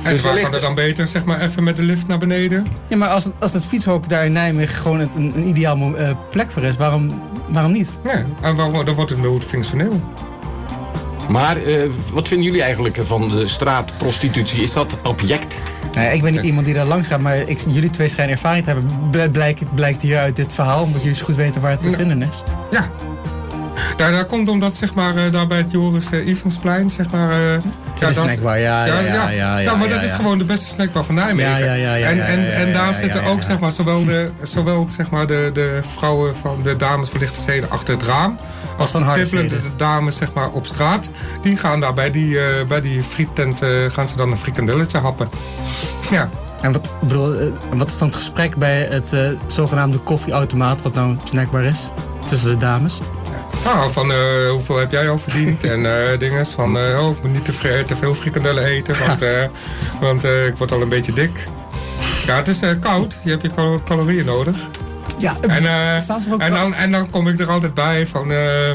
En Dus waar wellicht- kan het dan beter, zeg maar, even met de lift naar beneden? Ja, maar als, het- als het fietshok daar in Nijmegen gewoon een, een, ideaal eh, plek voor is, waarom, waarom niet? Nee, en waarom- dan wordt het multifunctioneel. Maar eh, wat vinden jullie eigenlijk van de straatprostitutie? Is dat object? Nee, ik ben niet iemand die daar langs gaat, maar ik, jullie twee schijnen ervaring te hebben. Bl- Blijkt, blijkt hier uit dit verhaal, omdat jullie zo goed weten waar het te Ja. vinden is. Ja. Daar, daar komt omdat, zeg maar, eh, daar bij het Joris eh, Evensplein, zeg maar... eh, ja, dat snackbar, ja, ja, ja, ja, ja, maar ja, dat is ja. gewoon de beste snackbar van Nijmegen. Ja, ja, ja, ja, en, ja, en, ja, en ja, daar ja, zitten ja, ook, ja. zeg maar, zowel, de, zowel zeg maar, de, de vrouwen van de dames van lichte steden achter het raam... als van de tippelende dames, zeg maar, op straat. Die gaan daar bij die, bij die friettent, gaan ze dan een frikandelletje happen. Ja. En wat, bedoel, wat is dan het gesprek bij het zogenaamde koffieautomaat, wat nou snackbar is, tussen de dames? Nou, van eh, hoeveel heb jij al verdiend en eh dingen van eh, oh, ik moet niet te, te veel frikandellen eten, want, want ik word al een beetje dik. Ja, het is koud, je hebt je cal- calorieën nodig. Ja, En, ook en, dan, en dan kom ik er altijd bij van,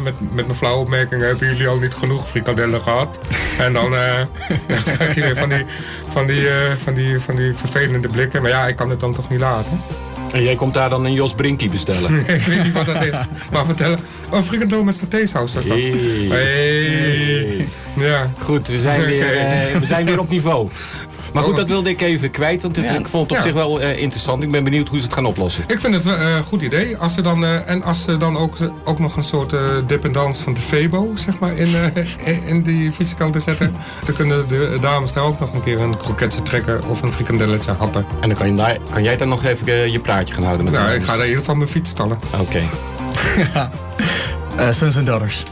met, met mijn flauwe opmerkingen, hebben jullie al niet genoeg frikandellen gehad? En dan, dan krijg je weer van die, van, die, van, die, van die vervelende blikken. Maar ja, ik kan het dan toch niet laten. En jij komt daar dan een Jos Brinkie bestellen. ik weet niet wat dat is. Maar vertellen. Oh, frikandel met satésaus was dat. Hey. Hey. Ja. Goed, we zijn, weer, eh, we zijn weer op niveau. Maar goed, dat wilde ik even kwijt, want ik vond het op Ja. zich wel eh, interessant. Ik ben benieuwd hoe ze het gaan oplossen. Ik vind het eh, een goed idee. Als ze dan, eh, en als ze dan ook, ook nog een soort eh dip en dans van de Febo zeg maar, in, eh, in die fietskelder zetten. dan kunnen de dames daar ook nog een keer een kroketje trekken of een frikandelletje happen. En dan kan, je daar, kan jij dan nog even je praatje gaan houden met Nou, ik ga dames. in ieder geval mijn fiets stallen. Oké. Eh, Sons and Daughters.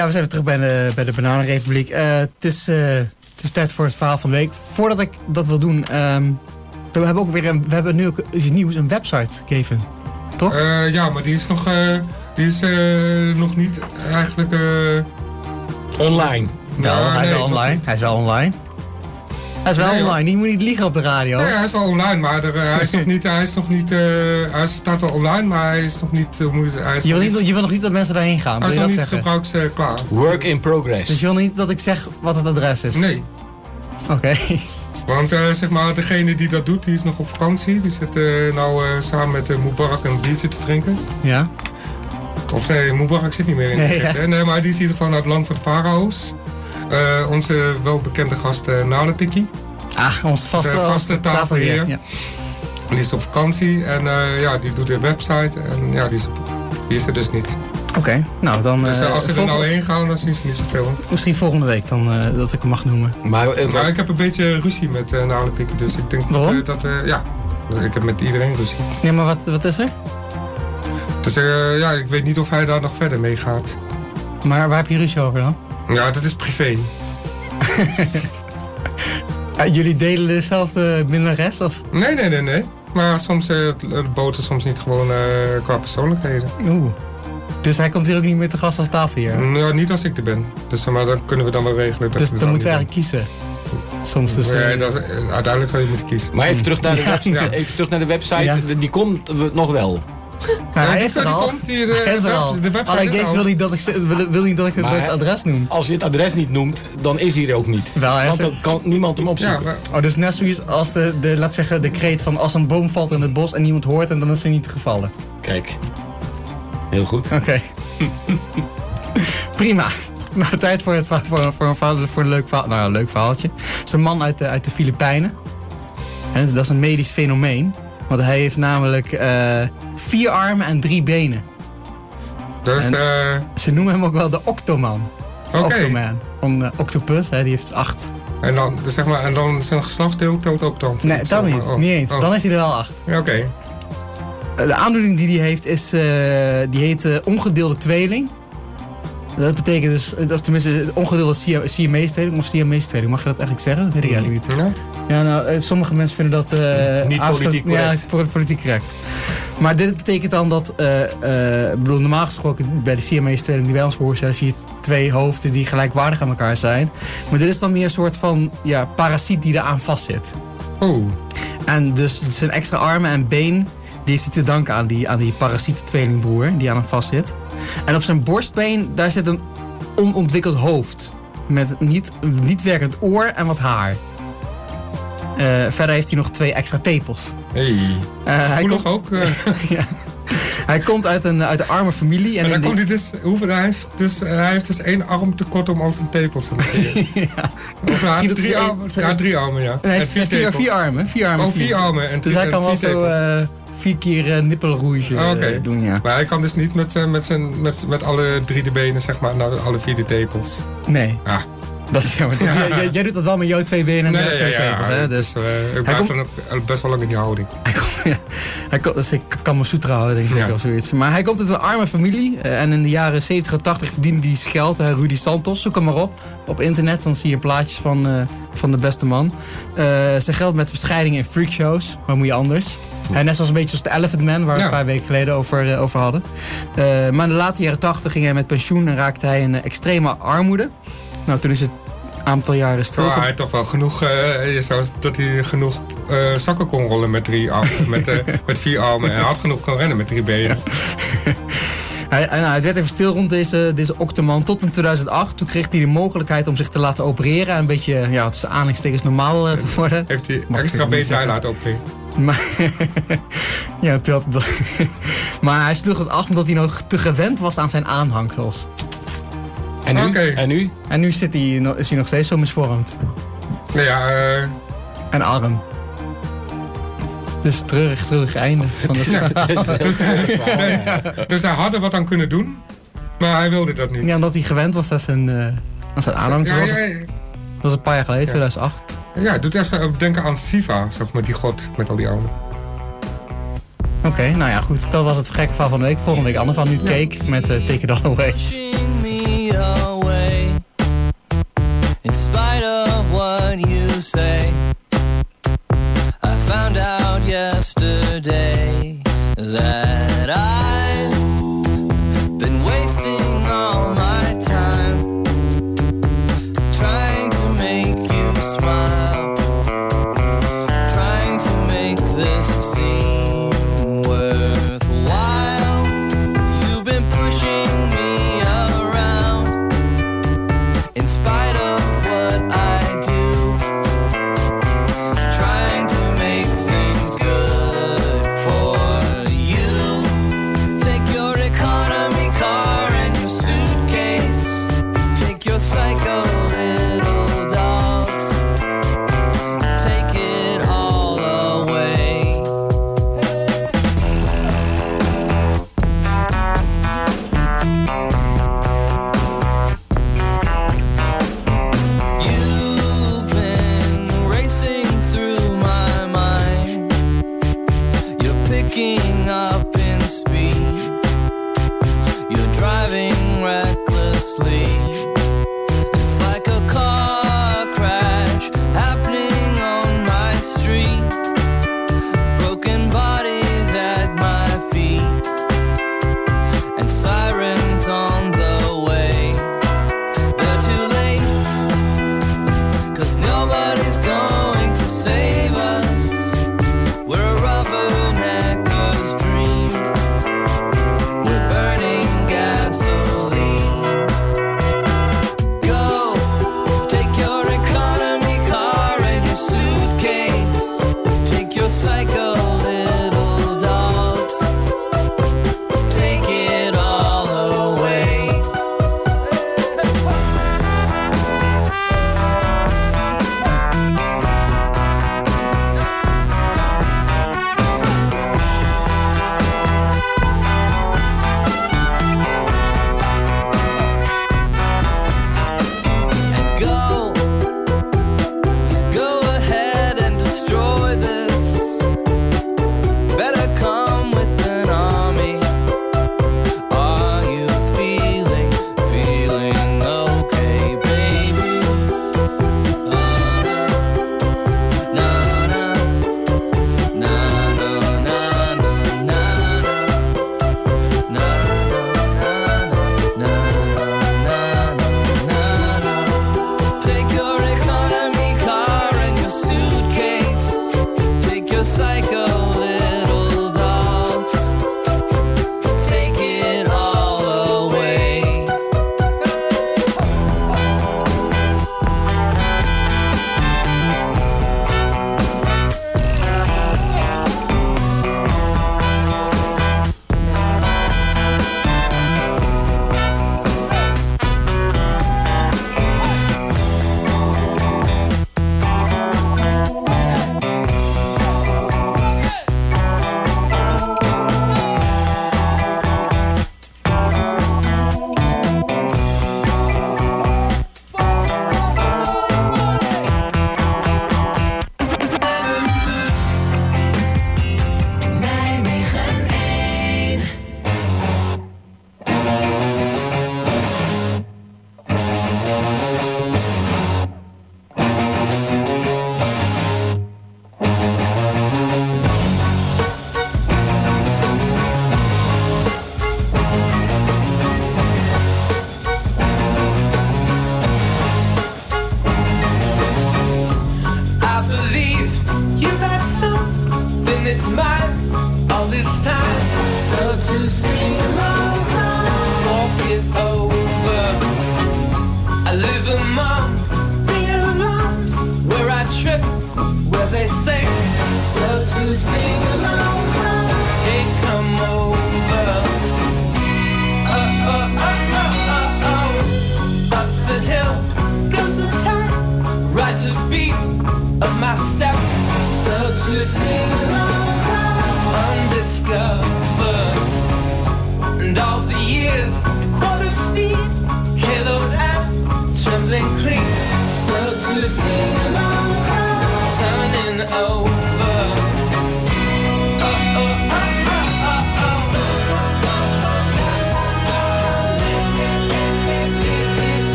Ja, we zijn weer terug bij de, bij de Bananenrepubliek. Eh, het, is, eh, het is tijd voor het verhaal van de week. Voordat ik dat wil doen, ehm, we hebben ook weer een, we hebben nu ook iets nieuws, een website, Kevin. Toch? Eh, ja, maar die is nog, eh, die is, eh, nog niet eigenlijk... eh, Online. wel, nou, hij is nee, wel online. Hij is wel online. Hij is wel Nee, online, je moet niet liegen op de radio. Nee, hij is wel online, maar er, eh, hij is nog niet, hij is nog niet, eh, hij staat wel online, maar hij is nog niet, hoe moet je- hij is je, wil nog niet, je wil nog niet dat mensen daarheen gaan, hij wil is nog niet zeggen? gebruiksklaar. Work in progress. Dus je wil niet dat ik zeg wat het adres is? Nee, Oké. want eh, zeg maar, degene die dat doet, die is nog op vakantie. Die zit eh, nou eh, samen met uh, Mubarak een biertje te drinken. Ja. Of nee, Mubarak zit niet meer in de Nee, ja. Nee, maar die is in ieder geval uit het land van de farao's. Eh, onze welbekende gast uh. Ah, ons vaste, De vaste tafelheer. Ja. Die is op vakantie en eh, ja, die doet de website en ja, die is, die is er dus niet. Oké, nou dan... Dus als ze er nou heen gaan, dan zien ze niet zoveel. Misschien volgende week dan eh, dat ik hem mag noemen. Maar Maar ik heb een beetje ruzie met uh, dus ik denk Waarom? dat, ja, ik heb met iedereen ruzie. Nee, maar wat, wat is er? Dus ja, ik weet niet of hij daar nog verder mee gaat. Maar waar heb je ruzie over dan? Ja, dat is privé. Ja, jullie delen dezelfde minnares of? Nee, nee, nee, nee. Maar soms eh het boten soms niet gewoon eh, qua persoonlijkheden. Oeh. Dus hij komt hier ook niet meer te gast als tafelheer? Nou, niet als ik er ben. Dus maar dan kunnen we dan wel regelen. Dat Dus dan moeten we eigenlijk kiezen. Soms dus... eh, Nee, dat is- eh, uiteindelijk zou je moeten kiezen. Maar even terug naar de, Ja. website, Ja. even terug naar de website. Ja. Die komt eh, nog wel. Ja, hij is er al. komt hier, de Hij is er al. de website wil niet dat ik, wil, wil niet dat ik het, Maar het hij- adres noem. Als je het adres niet noemt, dan is hij er ook niet. Wel, hij is Want er. dan kan niemand hem Ja, opzoeken. maar, Oh, dus net zoiets als de, de, laat zeggen, de kreet van als een boom valt in het bos en niemand hoort en dan is ze niet gevallen. Kijk. Heel goed. Oké. Prima. Nou, tijd voor, het, voor, voor, een, verhaal- voor een leuk, verhaal, nou, een leuk verhaaltje. Het is een man uit de, uit de Filipijnen. En dat is een medisch fenomeen. Want hij heeft namelijk eh, vier armen en drie benen. dus, En- eh, Ze noemen hem ook wel de Octoman. oké. Octoman. Van eh, Octopus, hè, die heeft acht. En dan, dus zeg maar, en dan zijn geslachtsdeel telt ook dan? Nee, dat zeg niet. Oh. Niet eens. Oh. Dan is hij er wel acht. Ja, Oké. De aandoening die hij heeft is, die heet ongedeelde tweeling. Dat betekent dus, of tenminste ongedeelde Siamese-tweeling of Siamese-tweeling. Mag je dat eigenlijk zeggen? Dat weet ik eigenlijk niet. Ja? Ja, nou, eh, sommige mensen vinden dat... eh, Niet politiek correct. Ja, po- politiek correct. Maar dit betekent dan dat, bedoel, normaal gesproken bij de Siamese-tweeling die wij ons voorstellen, zie je twee hoofden die gelijkwaardig aan elkaar zijn. Maar dit is dan meer een soort van ja, parasiet die eraan vastzit. Oh. En dus zijn extra armen en been, die heeft hij te danken aan die, aan die parasiete tweelingbroer die aan hem vastzit. En op zijn borstbeen, daar zit een onontwikkeld hoofd. Met niet, niet werkend oor en wat haar. Eh, verder heeft hij nog twee extra tepels. Hey. Eh, hij, komt, ook. eh, hij komt uit een, uit een arme familie. En en dan in die- komt hij dus, hoeveel, hij, heeft dus, hij heeft dus één arm tekort om al zijn tepels te markeren. ja. Of hij heeft drie armen. Ja, drie armen, ja. Hij En heeft vier, vier, armen. Vier armen. Oh, vier armen. En Dus drie- hij en kan wel zo vier keer uh, eh, doen, ja. Maar hij kan dus niet met, zijn- met, zijn, met, met alle drie de benen, zeg maar, naar alle vier de tepels. Nee. Ah. Dat is jammer. Jij, jij- jij doet dat wel met jouw twee benen en Nee, jouw twee ja, ja, tepels, hè? Dus eh, ik blijf komt- dan ook best wel lang in die houding. hij komt, ja, hij komt, dus ik kan me zoeter houden, denk ik Ja. zeker of zoiets. Maar hij komt uit een arme familie. eh, en in de jaren 70 en 80 verdiende hij geld. hè, Rudy Santos, zoek hem maar op. Op internet, dan zie je plaatjes van, eh, van de beste man. Eh, zijn geld met verschijningen in freakshows. Waar moet je anders? Hij net zoals een beetje als de Elephant Man, waar we Ja. een paar weken geleden over, eh, over hadden. Eh, maar in de late jaren 80 ging hij met pensioen en raakte hij in eh, extreme armoede. Nou, toen is het aantal jaren stil. Terwijl hij toch wel genoeg, zou, dat hij genoeg zakken kon rollen met drie armen, met, met vier armen. En hij had genoeg kon rennen met drie benen. Hij, hij- nou, het werd even stil rond deze, deze Octoman tot in 2008. Toen kreeg hij de mogelijkheid om zich te laten opereren. en Een beetje, ja, tussen aanhalingstekens normaal eh, te worden. Heeft hij Mag extra zeggen. laten opereren. Maar, ja, toen had, maar hij sloeg het af omdat hij nog te gewend was aan zijn aanhangsels. En nu? Oké. En nu? En nu zit hij, nog- is hij nog steeds zo misvormd. Nou ja, eh, En arm. Dus treurig, treurig einde van de dus, dus hij had er wat aan kunnen doen, maar hij wilde dat niet. Ja, omdat hij gewend was aan zijn, eh aan zijn aanhangsels. Ja, Dat ja, was- Dat was een paar jaar geleden, Ja. 2008. Ja, het doet eerst ook denken aan Siva, zeg maar, die god met al die armen. Oké, nou ja, goed. Dat was het gekke verhaal van de week. Volgende week Anne van nu Cake met eh Take It All Away. pushing me away. In spite of what you say, I found out yesterday that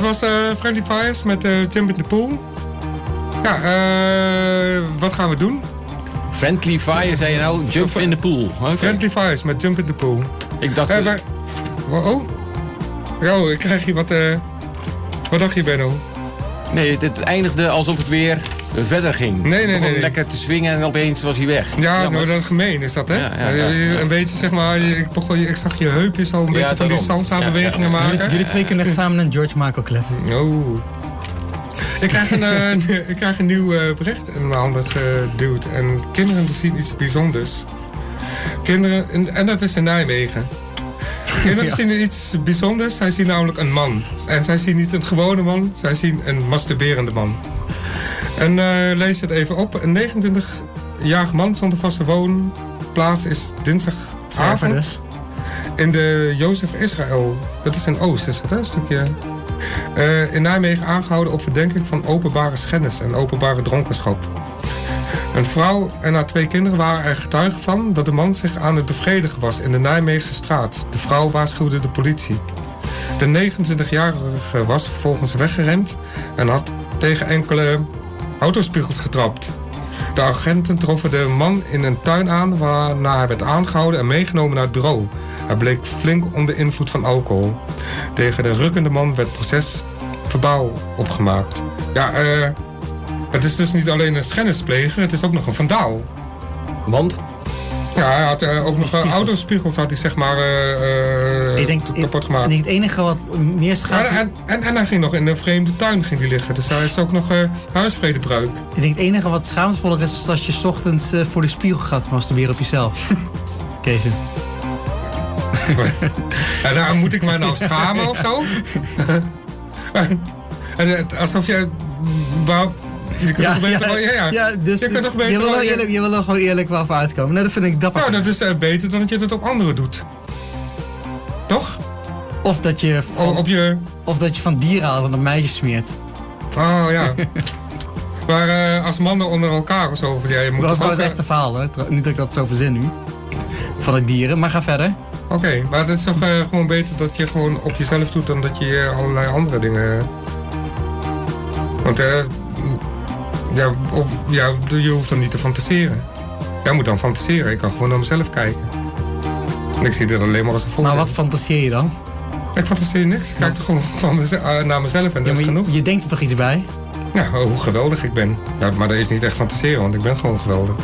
dat was eh, Friendly Fires met eh, Jump in the Pool. Ja, eh, wat gaan we doen? Friendly Fire, zei je nou? Jump in the pool. Friendly Fires met Jump in the Pool. Ik dacht... Wij- oh? Oh, ik krijg hier wat... wat dacht je, Benno? Nee, het eindigde alsof het weer verder ging. Nee, nee, nee, lekker te swingen en opeens was hij weg. Ja, Jammer. nou, dat is gemeen is dat, hè? Ja, ja, ja, Eh, ja. Een beetje, zeg maar, ik, begon, ik zag je heupjes al een Ja, beetje van die ja. maken. Jullie, jullie twee kunnen echt samen een George Michael kleffen. Oh. Ik krijg een, eh, ik krijg een nieuw eh, bericht in mijn handen geduwd. En kinderen zien iets bijzonders. Kinderen, en, en dat is in Nijmegen. Kinderen zien iets bijzonders. Zij zien namelijk een man. En zij zien niet een gewone man, zij zien een masturberende man. En eh, lees het even op. Een 29-jarig man zonder vaste woonplaats is dinsdagavond in de Jozef Israël. Dat is in Oost, is het hè? Een stukje. eh, in Nijmegen aangehouden op verdenking van openbare schennis en openbare dronkenschap. Een vrouw en haar twee kinderen waren er getuigen van dat de man zich aan het bevredigen was in de Nijmeegse straat. De vrouw waarschuwde de politie. De 29-jarige was vervolgens weggerend en had tegen enkele autospiegels getrapt. De agenten troffen de man in een tuin aan waarna hij werd aangehouden en meegenomen naar het bureau. Hij bleek flink onder invloed van alcohol. Tegen de rukkende man werd proces verbaal opgemaakt. Ja, eh... het is dus niet alleen een schennispleger, het is ook nog een vandaal. Want? Ja, hij had eh, ook nog eh, autospiegels had hij zeg maar eh, Ik denk, kapot gemaakt. ik denk het enige wat meer Ja, schaadt... en, en, en hij ging nog in de vreemde tuin ging hij liggen. Dus hij is ook nog eh huisvredebruik. Ik denk het enige wat schaamtevoller is, is als je 's ochtends voor de spiegel gaat masturberen op jezelf. Kevin. En daar moet ik mij nou schamen of zo? alsof je... Waar, je kunt toch beter... Ja, ja, ja, dus je kunt toch beter... je, wil wel er je- eerlijk, je wil er gewoon eerlijk wel voor uitkomen. Nou, dat vind ik dapper. Nou, dat is eh, beter dan dat je het op anderen doet. Toch? Of dat je van, O- op je... of dat je van dierenhalen op meisjes smeert. Oh, ja. maar eh, als mannen onder elkaar of zo... Ja, je moet Dat was trouwens echt een verhaal, hè? Niet dat ik dat zo verzin nu. Van de dieren, maar ga verder. Oké, maar het is toch eh, gewoon beter dat je gewoon op jezelf doet dan dat je allerlei andere dingen. Want eh, ja, op, ja, je hoeft dan niet te fantaseren. Jij moet dan fantaseren, ik kan gewoon naar mezelf kijken. En ik zie dit alleen maar als een voorbeeld. Maar wat fantaseer je dan? Ik fantaseer niks, ik kijk toch gewoon eh, naar mezelf en Ja, dat is maar je, genoeg. je denkt er toch iets bij? Ja, hoe geweldig ik ben. Ja, maar dat is niet echt fantaseren, want ik ben gewoon geweldig.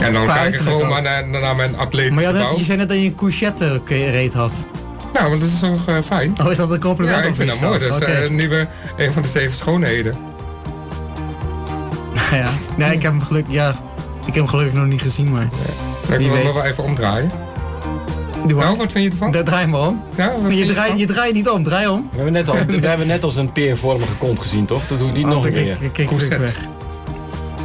En dan kijk ik gewoon ook. maar naar, naar mijn Maar atletische ja, dat, bouw. je zei net dat je een courgette reet had. Nou, maar dat is toch eh, fijn? Oh, is dat een compliment? Ja, ik vind dat mooi. Dat is eh, een nieuwe, een van de zeven schoonheden. Ja. Nee, ik heb hem gelukkig, ja, ik heb hem gelukkig nog niet gezien, maar... Ik hem weet. wel even omdraaien. Nou, wat vind je ervan? Da- Draai maar om. Ja, je, je draait, ervan? je draait niet om, draai om. We hebben net, al, we hebben net als een peervormige kont gezien, toch? Dat doe ik niet Oh, nog een keer. Courgette. weg.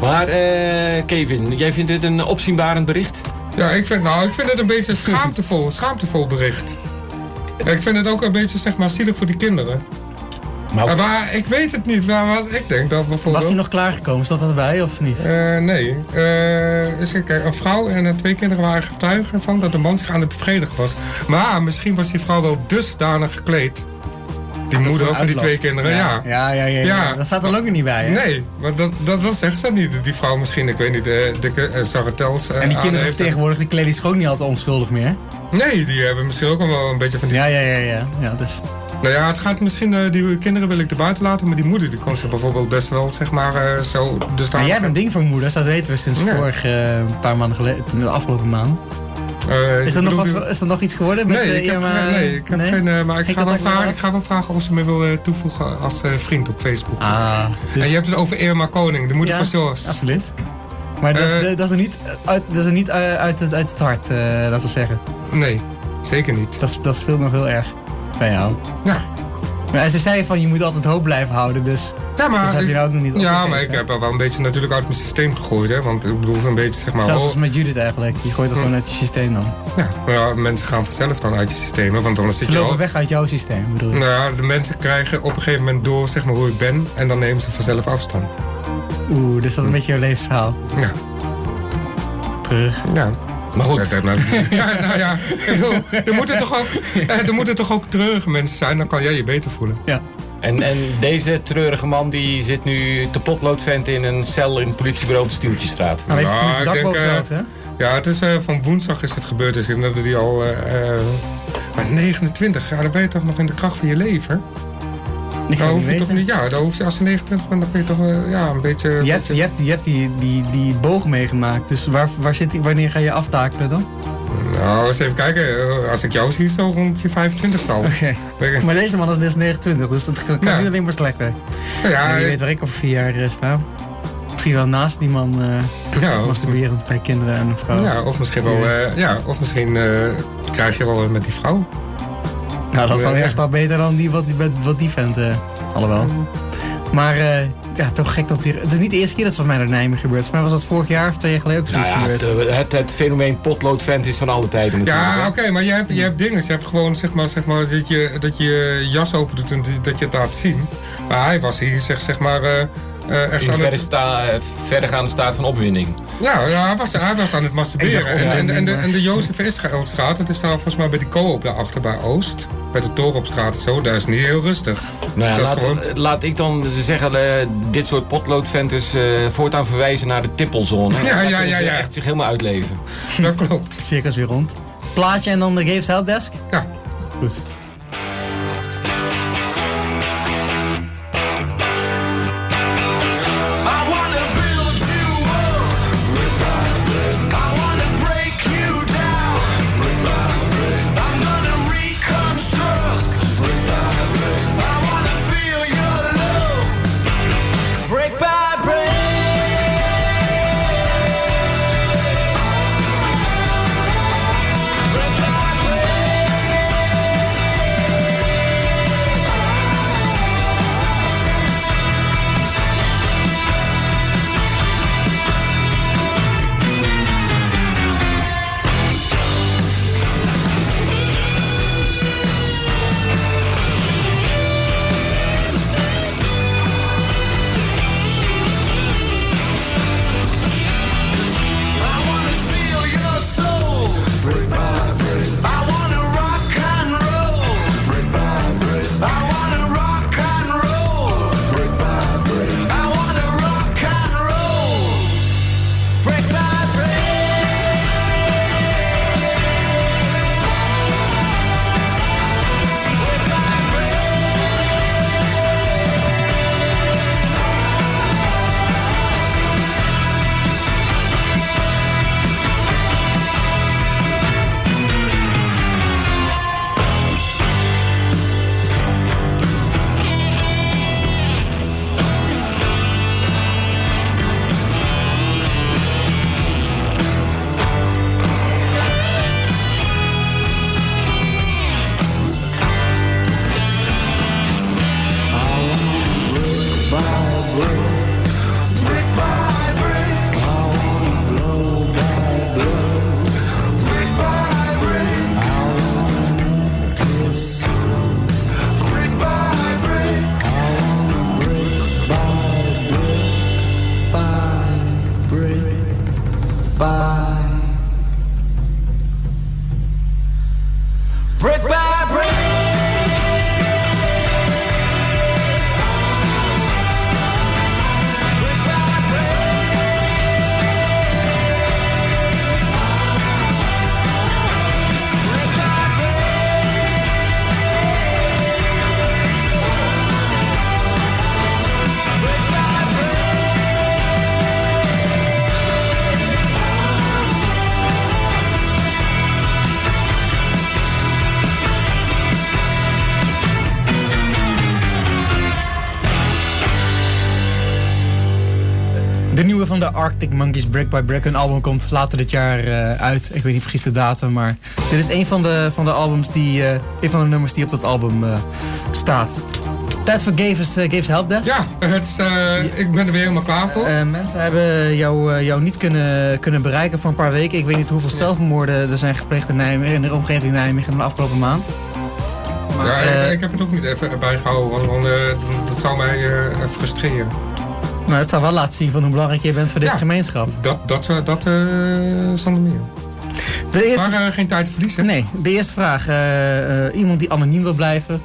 Maar eh, Kevin, jij vindt dit een opzienbarend bericht? Ja, ik vind, nou, ik vind het een beetje schaamtevol, schaamtevol bericht. Ja, ik vind het ook een beetje, zeg maar, zielig voor die kinderen. Maar, ik weet het niet, maar wat ik denk dat Was bijvoorbeeld... hij nog klaargekomen? Stond dat erbij of niet? Eh, nee. Eh, is er- kijk, een vrouw en haar twee kinderen waren getuigen van dat de man zich aan het bevredigen was. Maar misschien was die vrouw wel dusdanig gekleed. Die moeder van die twee kinderen, ja. Ja, ja, ja. ja, Ja. Dat staat er ook niet bij, hè? Nee, maar dat, dat, dat zegt ze niet. Die vrouw misschien, ik weet niet, de dikke uh, Sarretels. En die kinderen van tegenwoordig, die kleden zich ook niet altijd onschuldig meer. Nee, die hebben misschien ook wel een beetje van die... Ja, ja, ja, ja. ja dus. Nou ja, het gaat misschien, eh, die kinderen wil ik er buiten laten, maar die moeder die kon zich bijvoorbeeld best wel, zeg maar, eh, zo... Dus Maar jij hebt een ding voor moeders, dat weten we sinds vorig eh, een paar maanden geleden, de afgelopen maanden. Eh, Is er, nog wat, is er nog iets geworden met Nee, eh, ik heb, Irma? geen- nee, ik heb Nee? geen... eh, maar ik ga, wel vragen, ik ga wel vragen of ze me wil eh, toevoegen als eh, vriend op Facebook. Ah, dus- En je hebt het over Irma Koning, de moeder Ja, van Jos. Absoluut. Maar dat, is, Eh, de- dat is er niet uit, dat is er niet uit, uit, het, uit het hart, eh laten we zeggen. Nee, zeker niet. Dat, dat speelt nog heel erg bij jou. Ja. Maar ze zei van je moet altijd hoop blijven houden, dus Ja, maar, dat heb je ook nog niet ja, maar ik heb wel een beetje natuurlijk uit mijn systeem gegooid, hè. Want ik bedoel, een beetje, zeg maar... Zelfs als met Judith eigenlijk. Je gooit het gewoon uit je systeem dan. ja, maar ja, mensen gaan vanzelf dan uit je systeem, hè, want dan zit Ze je lopen al... weg uit jouw systeem, bedoel je? Nou ja, de mensen krijgen op een gegeven moment door, zeg maar, hoe ik ben. En dan nemen ze vanzelf afstand. Oeh, dus dat is een beetje jouw levensverhaal. Ja. Terug. Ja. Maar goed. Ja, nou, ja, nou ja, ik bedoel, er, moeten toch ook, eh, er moeten toch ook treurige mensen zijn, dan kan jij je beter voelen. Ja. En, en deze treurige man die zit nu te potloodvent in een cel in het politiebureau op de Stieltjestraat. Nou, heeft hij dak boven zijn hoofd, hè? Ja, het is eh, van woensdag is het gebeurd, dus ik denk dat hij al... eh, maar 29, ja, dan ben je toch nog in de kracht van je leven? Ik zou hoef je toch niet, ja, dan hoef je, als je 29 bent, dan kun je toch eh, ja, een beetje... Je hebt, je hebt, je hebt die, die, die boog meegemaakt, dus waar, waar zit die, wanneer ga je aftakelen dan? Nou, eens even kijken. Als ik jou zie, zo rond je 25 stal. Oké. Maar deze man is dus 29, dus het kan Ja. niet alleen maar slechter. Ja, je ik- weet waar ik over vier jaar eh, sta. Misschien wel naast die man eh Ja, masturberend bij kinderen en een vrouw. Ja, of misschien wel, ja, of misschien krijg je wel met die vrouw. Nou, dat is dan echt al beter dan die, wat, die, wat die vent. eh alhoewel. Maar eh, ja, toch gek dat weer. Het is niet de eerste keer dat het van mij naar Nijmegen gebeurt. Volgens mij was dat vorig jaar of twee jaar geleden ook Nou zoiets ja, gebeurd. het, het, het fenomeen potloodvent is van alle tijden natuurlijk. Ja, oké, maar je hebt, je hebt dingen. Je hebt gewoon zeg maar, zeg maar, dat, je, dat je jas open doet en dat je het laat zien. Maar hij was hier zeg, zeg maar eh, eh, echt In aan sta, eh, verdergaande staat van opwinding. Ja, ja hij, was, hij was aan het masturberen. En, en, en, de, en de Jozef Israëlstraat, dat is daar volgens mij bij die co-op daarachter bij Oost. Bij de Torenopstraat en zo, daar is niet heel rustig. Nou ja, dat is laat, gewoon... laat ik dan zeggen, eh, dit soort potloodventers eh, voortaan verwijzen naar de tippelzone. Ja, ja, ja, ze ja. echt zich helemaal uitleven. Dat klopt. Circus weer rond. Plaatje en dan de Games Helpdesk? Ja. Goed. De nieuwe van de Arctic Monkeys, Brick by Brick. Hun album komt later dit jaar eh, uit. Ik weet niet precies de datum, maar dit is een van de, van de albums die, een van de nummers die op dat album eh, staat. Tijd voor Gavis, uh, Gavis Helpdesk. Ja, het is, ik ben er weer helemaal klaar voor. Mensen hebben jou, jou niet kunnen, kunnen bereiken voor een paar weken. Ik weet niet hoeveel zelfmoorden er zijn gepleegd in, Nijmegen, in de omgeving Nijmegen in de afgelopen maand. Maar, ja, ik, ik heb het ook niet even bijgehouden, want, want, dat zou mij frustreren. Nou, het zou wel laten zien van hoe belangrijk je bent voor deze Ja. gemeenschap. Dat, dat, zou- dat eh, zonder meer. De eerste... Maar eh, geen tijd te verliezen. Nee, de eerste vraag. eh, eh, iemand die anoniem wil blijven.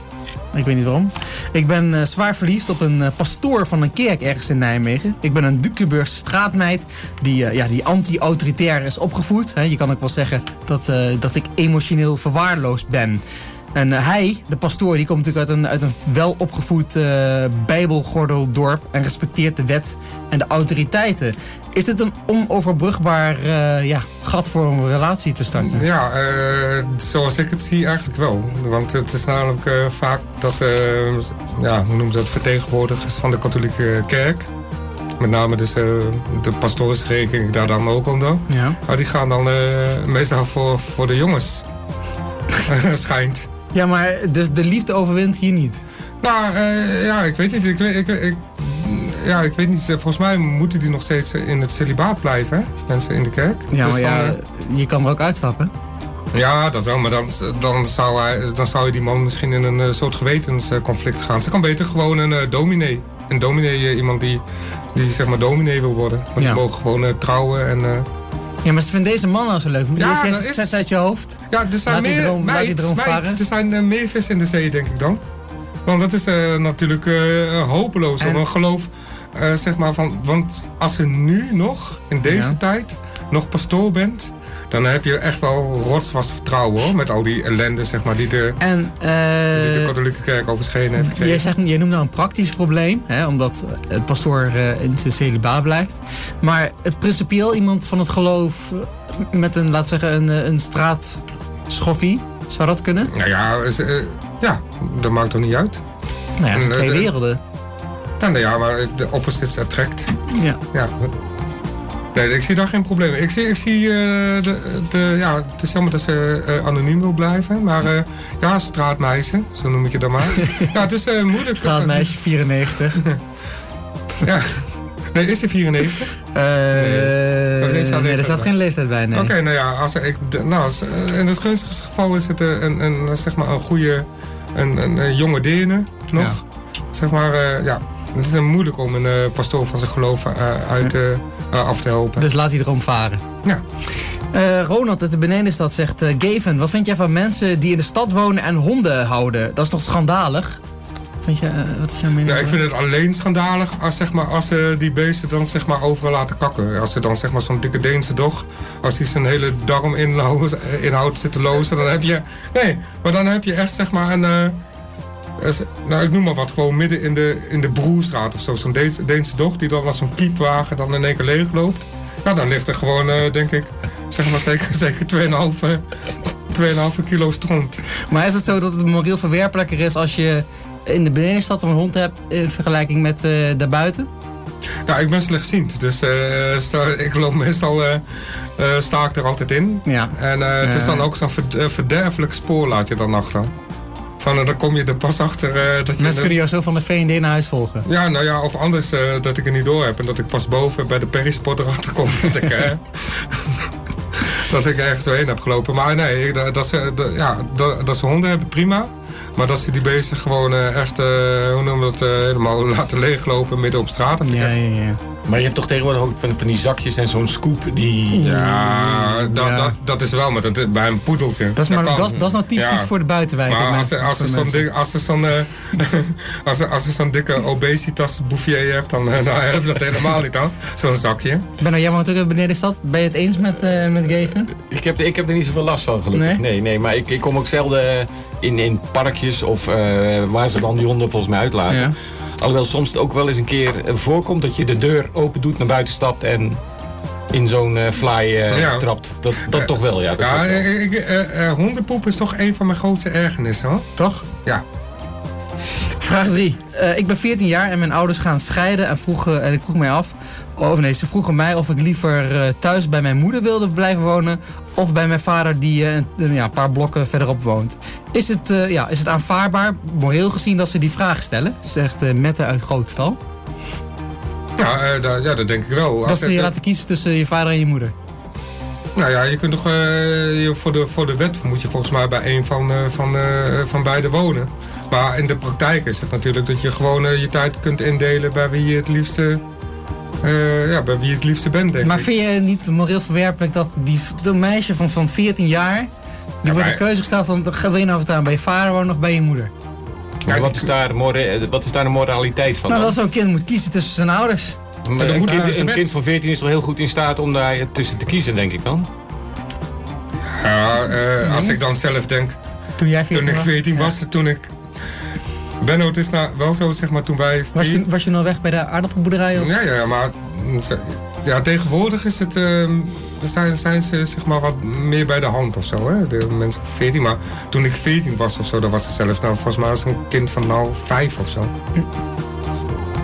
Ik weet niet waarom. Ik ben eh, zwaar verliefd op een eh, pastoor van een kerk ergens in Nijmegen. Ik ben een Dukenburgse straatmeid die, eh, ja, die anti-autoritair is opgevoed. Je kan ook wel zeggen dat, eh, dat ik emotioneel verwaarloosd ben. En eh, hij, de pastoor, die komt natuurlijk uit een, uit een welopgevoed eh bijbelgordeldorp en respecteert de wet en de autoriteiten. Is dit een onoverbrugbaar eh, ja, gat voor een relatie te starten? Ja, zoals ik het zie eigenlijk wel. Want het is namelijk vaak dat, ja, hoe noemen ze dat, vertegenwoordigers van de katholieke kerk. Met name dus eh, de pastoors reken ik daar dan ook onder. Ja. Maar die gaan dan meestal voor, voor de jongens. Schijnt. Ja, maar dus de liefde overwint hier niet. Nou, eh, ja, ik weet niet. Ik, weet- ik, ik, ja, ik weet niet. eh, Volgens mij moeten die nog steeds in het celibaat blijven, hè? Mensen in de kerk. Ja, Dus dan, ja, eh, je kan er ook uitstappen. Ja, dat wel, maar dan, dan, zou hij, dan zou je die man misschien in een soort gewetensconflict gaan. Ze kan beter gewoon een dominee. Een dominee, iemand die, die zeg maar dominee wil worden. Want Ja. die mogen gewoon trouwen en... Ja, maar ze vinden deze man nou zo leuk. Ja, Ja, dat zet, uit je hoofd. Ja, er zijn meer, droom- meid, er zijn eh, meer vissen in de zee, denk ik dan. Want dat is eh, natuurlijk eh, hopeloos En- een geloof, zeg maar, van... Want als je nu nog, in deze Ja. tijd, nog pastoor bent... dan heb je echt wel rotsvast vertrouwen, hoor. Met al die ellende, zeg maar, die de, En die de eh katholieke kerk over schenen heeft jij, gekregen. zegt, jij noemt nou een praktisch probleem, hè, omdat het pastoor eh, in zijn celibaat blijft. Maar het principieel iemand van het geloof eh, met een, laat zeggen, een, een straatschoffie, zou dat kunnen? Nou ja, is, ja, dat maakt toch niet uit? Nou ja, zijn En, twee werelden. Ja, nou ja, maar de opposites attract. Ja. Ja. Nee, ik zie daar geen probleem. Ik zie, ik zie eh, de, de, ja, het is jammer dat ze eh, anoniem wil blijven. Maar eh, ja, straatmeisje, zo noem ik je dan maar. ja, het is moeilijk. Straatmeisje 94. ja. Nee, is ze 94? Eh, Oh, deze staat nee, er staat bij. geen leeftijd bij, nee. Oké, nou ja, als ik, nou, als, in het gunstigste geval is het een, een, zeg maar een goede, een, een, een jonge deerne nog. Zeg maar, ja, het is moeilijk om een pastoor van zijn geloof uit, eh, af te helpen. Dus laat hij erom varen. Ja. Eh, Ronald uit de Benedenstad zegt... eh Gavin, wat vind jij van mensen die in de stad wonen en honden houden? Dat is toch schandalig? Vind je, eh, wat is jouw mening? Ja, ik vind het alleen schandalig als, zeg maar, als ze die beesten dan zeg maar, overal laten kakken. Als ze dan zeg maar, zo'n dikke Deense dog, als die zijn hele darm inlo- inhoud zit te lozen, dan heb je... Nee, maar dan heb je echt zeg maar een... nou, ik noem maar wat, gewoon midden in de, in de Broerstraat of zo. Zo'n Deense, Deense dog die dan als zo'n kiepwagen dan in één keer leeg loopt. Ja, dan ligt er gewoon, eh, denk ik, zeg maar zeker, zeker 2,5 eh, 2,5 kilo stront. Maar is het zo dat het moreel verwerpelijker is als je in de Benedenstad een hond hebt... in vergelijking met eh daarbuiten? Ja, ik ben slechtziend, dus eh, sta- ik loop meestal, sta ik er altijd in. Ja. En het is dan ook zo'n verd- verderfelijk spoor laat je dan achter. Van, eh, dan kom je er pas achter eh, dat je... Mensen kunnen jou zo van de V&D naar huis volgen. Ja, nou ja, of anders eh, dat ik er niet door heb en dat ik pas boven bij de Perisport erachter kom dat ik, dat ik ergens doorheen heb gelopen. Maar nee, dat, dat ze, dat- ja, dat, dat ze honden hebben, prima. Maar dat ze die beesten gewoon eh, echt, eh, hoe noemen we dat, eh, helemaal laten leeglopen midden op straat. Dat Ja, ja, ja. Maar je hebt toch tegenwoordig ook van, van die zakjes en zo'n scoop die... Ja, dat, Ja. Dat, dat is wel, maar dat is bij een poedeltje. Dat is, maar, kan. dat, is, dat is nou typisch Ja. voor de buitenwijk. Maar dat als, als, er dik- als er zo'n eh, als er, als er zo'n dikke obesitas bouffier hebt, dan nou, helpt dat helemaal niet dan. Zo'n zakje. Benno, jij woont ook in de Benedenstad. Ben je het eens met, eh met Gavin? Ik heb, ik heb er niet zoveel last van, gelukkig. Nee? Nee, nee, maar ik, ik kom ook zelden in, in parkjes of eh, waar ze dan die honden volgens mij uitlaten. Ja. Alhoewel soms het ook wel eens een keer eh, voorkomt dat je de deur open doet, naar buiten stapt en in zo'n eh, fly eh, Ja. trapt. Dat, dat toch wel, ja. Dat Ja, wel. eh, ik, eh, eh, hondenpoep is toch een van mijn grootste ergernissen hoor. Toch? Ja. Vraag 3. ik ben 14 jaar en mijn ouders gaan scheiden en, vroegen, en ik vroeg mij af... Of nee, ze vroegen mij of ik liever eh, thuis bij mijn moeder wilde blijven wonen... of bij mijn vader die eh, een, ja, een paar blokken verderop woont. Is het, eh, ja, is het aanvaardbaar, moreel gezien, dat ze die vraag stellen? Zegt Mette uit Grootstal. Ja, ja, dat denk ik wel. Als Dat ze je laten kiezen tussen je vader en je moeder. Nou ja, je kunt toch, voor, de, voor de wet moet je volgens mij bij een van, eh, van, van beide wonen. Maar in de praktijk is het natuurlijk dat je gewoon je tijd kunt indelen bij wie je het liefste eh, ja, bij wie je het liefste bent, denk Maar ik. vind je het niet moreel verwerpelijk dat die, zo'n meisje van, van 14 jaar... die wordt maar- de keuze gesteld van, wil je nou vertrouwen bij je vader wonen of bij je moeder? Maar wat, is daar, more- wat is daar de moraliteit van nou, dan? dat zo'n kind moet kiezen tussen zijn ouders. Maar een, kind, de een kind van 14 is toch heel goed in staat om daar tussen te kiezen, denk ik dan? Ja, eh, als ik dan zelf denk, Toen jij 14 toen ik was? 14 Ja. was, toen ik... Benno, het is nou wel zo, zeg maar, toen wij... Was je, was je nog weg bij de aardappelboerderij? Of? Ja, ja, maar mm, ze- ja, tegenwoordig is het, ehm, zijn, zijn ze zeg maar wat meer bij de hand of zo. Hè? De mensen van 14. Maar toen ik 14 was of zo, dan was het zelfs nou, volgens mij als een kind van nou 5 of zo.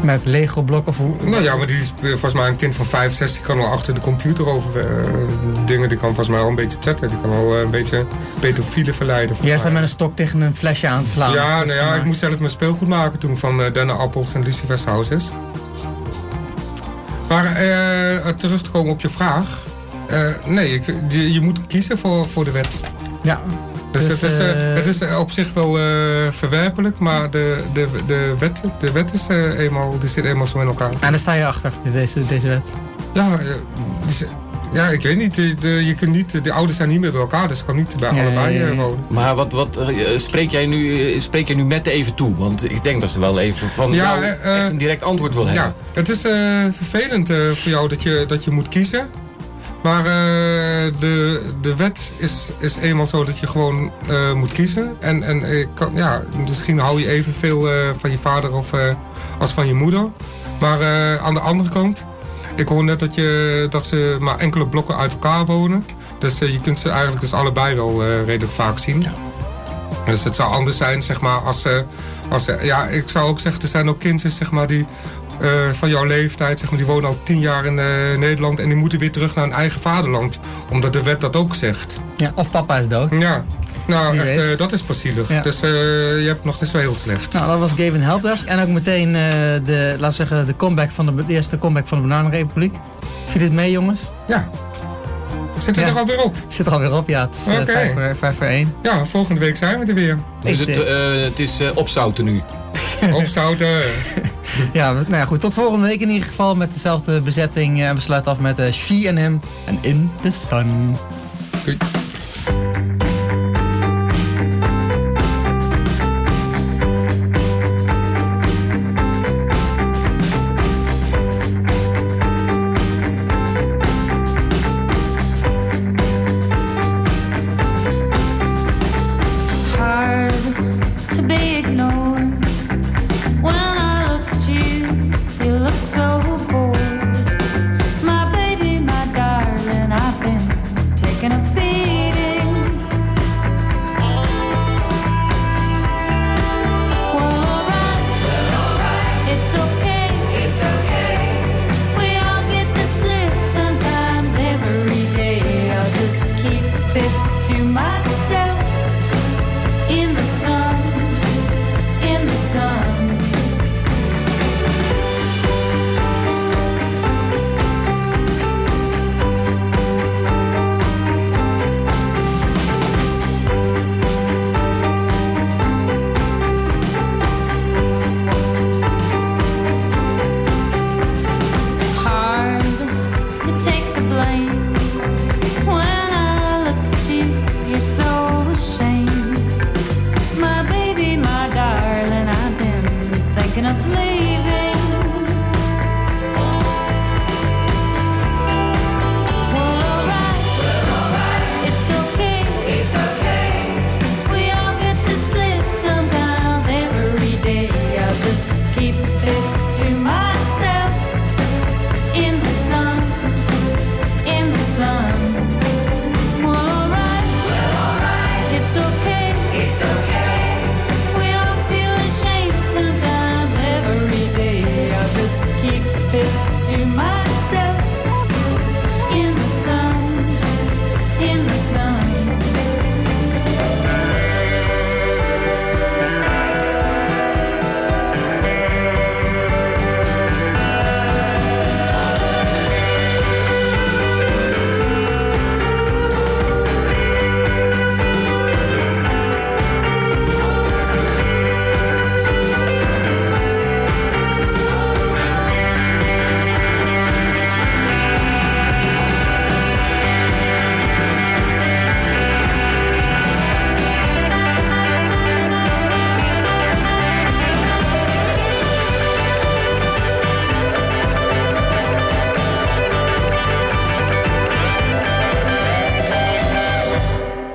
Met Lego blok of hoe? Nou ja, maar die is eh, volgens mij een kind van 5, 6, die kan al achter de computer over eh, dingen. Die kan volgens mij al een beetje chatten. Die kan al eh, een beetje pedofielen verleiden. Jij staat met een stok tegen een flesje aan te slaan. Ja, nou ja, ik moest zelf mijn speelgoed maken toen van uh, dennenappels en lucifers houses. Maar terug te komen op je vraag. Nee, ik, je, je moet kiezen voor, voor de wet. Ja. Dus, Dus, het, is, eh, eh, het is eh, op zich wel eh, verwerpelijk, maar de, de, de, wet, de wet is eenmaal, die zit eenmaal zo in elkaar. En daar sta je achter, deze, deze wet. Ja, dus, ja, ik weet niet. De, de- je kunt niet. De ouders zijn niet meer bij elkaar, dus ik kan niet bij Ja, allebei ja, ja. wonen. Maar wat, wat spreek, jij nu, spreek jij nu met even toe? Want ik denk dat ze wel even van Ja, jou echt een direct antwoord wil hebben. Ja, het is eh, vervelend eh, voor jou dat je, dat je moet kiezen. Maar eh, de, de wet is, is eenmaal zo dat je gewoon eh, moet kiezen. En, en ik kan, ja, misschien hou je evenveel eh van je vader of, als van je moeder. Maar aan de andere kant, ik hoor net dat, je, dat ze maar enkele blokken uit elkaar wonen. Dus je kunt ze eigenlijk dus allebei wel redelijk vaak zien. Dus het zou anders zijn, zeg maar, als ze... Als ze ja, ik zou ook zeggen, er zijn ook kinderen, zeg maar, die eh, van jouw leeftijd, zeg maar, die wonen al tien jaar in eh, Nederland... en die moeten weer terug naar hun eigen vaderland. Omdat de wet dat ook zegt. Ja, of papa is dood. Ja, nou, echt, eh, dat is pas zielig. Ja. Dus eh, je hebt nog, het is wel heel slecht. Nou, dat was Gavin Helpdesk. En ook meteen eh, de, laten we zeggen, de, comeback van de, de eerste comeback van de Bananenrepubliek. Viel dit mee, jongens? Ja. Zit het Ja. er alweer op? Zit er alweer op, ja. Het is eh, Oké. vijf, voor, vijf voor één. Ja, volgende week zijn we er weer. Dus het, eh, het is opzouten nu. Opzouten. Ja, nou ja, goed. Tot volgende week in ieder geval met dezelfde bezetting. En we sluiten af met eh, She and Him en In the Sun. Doei.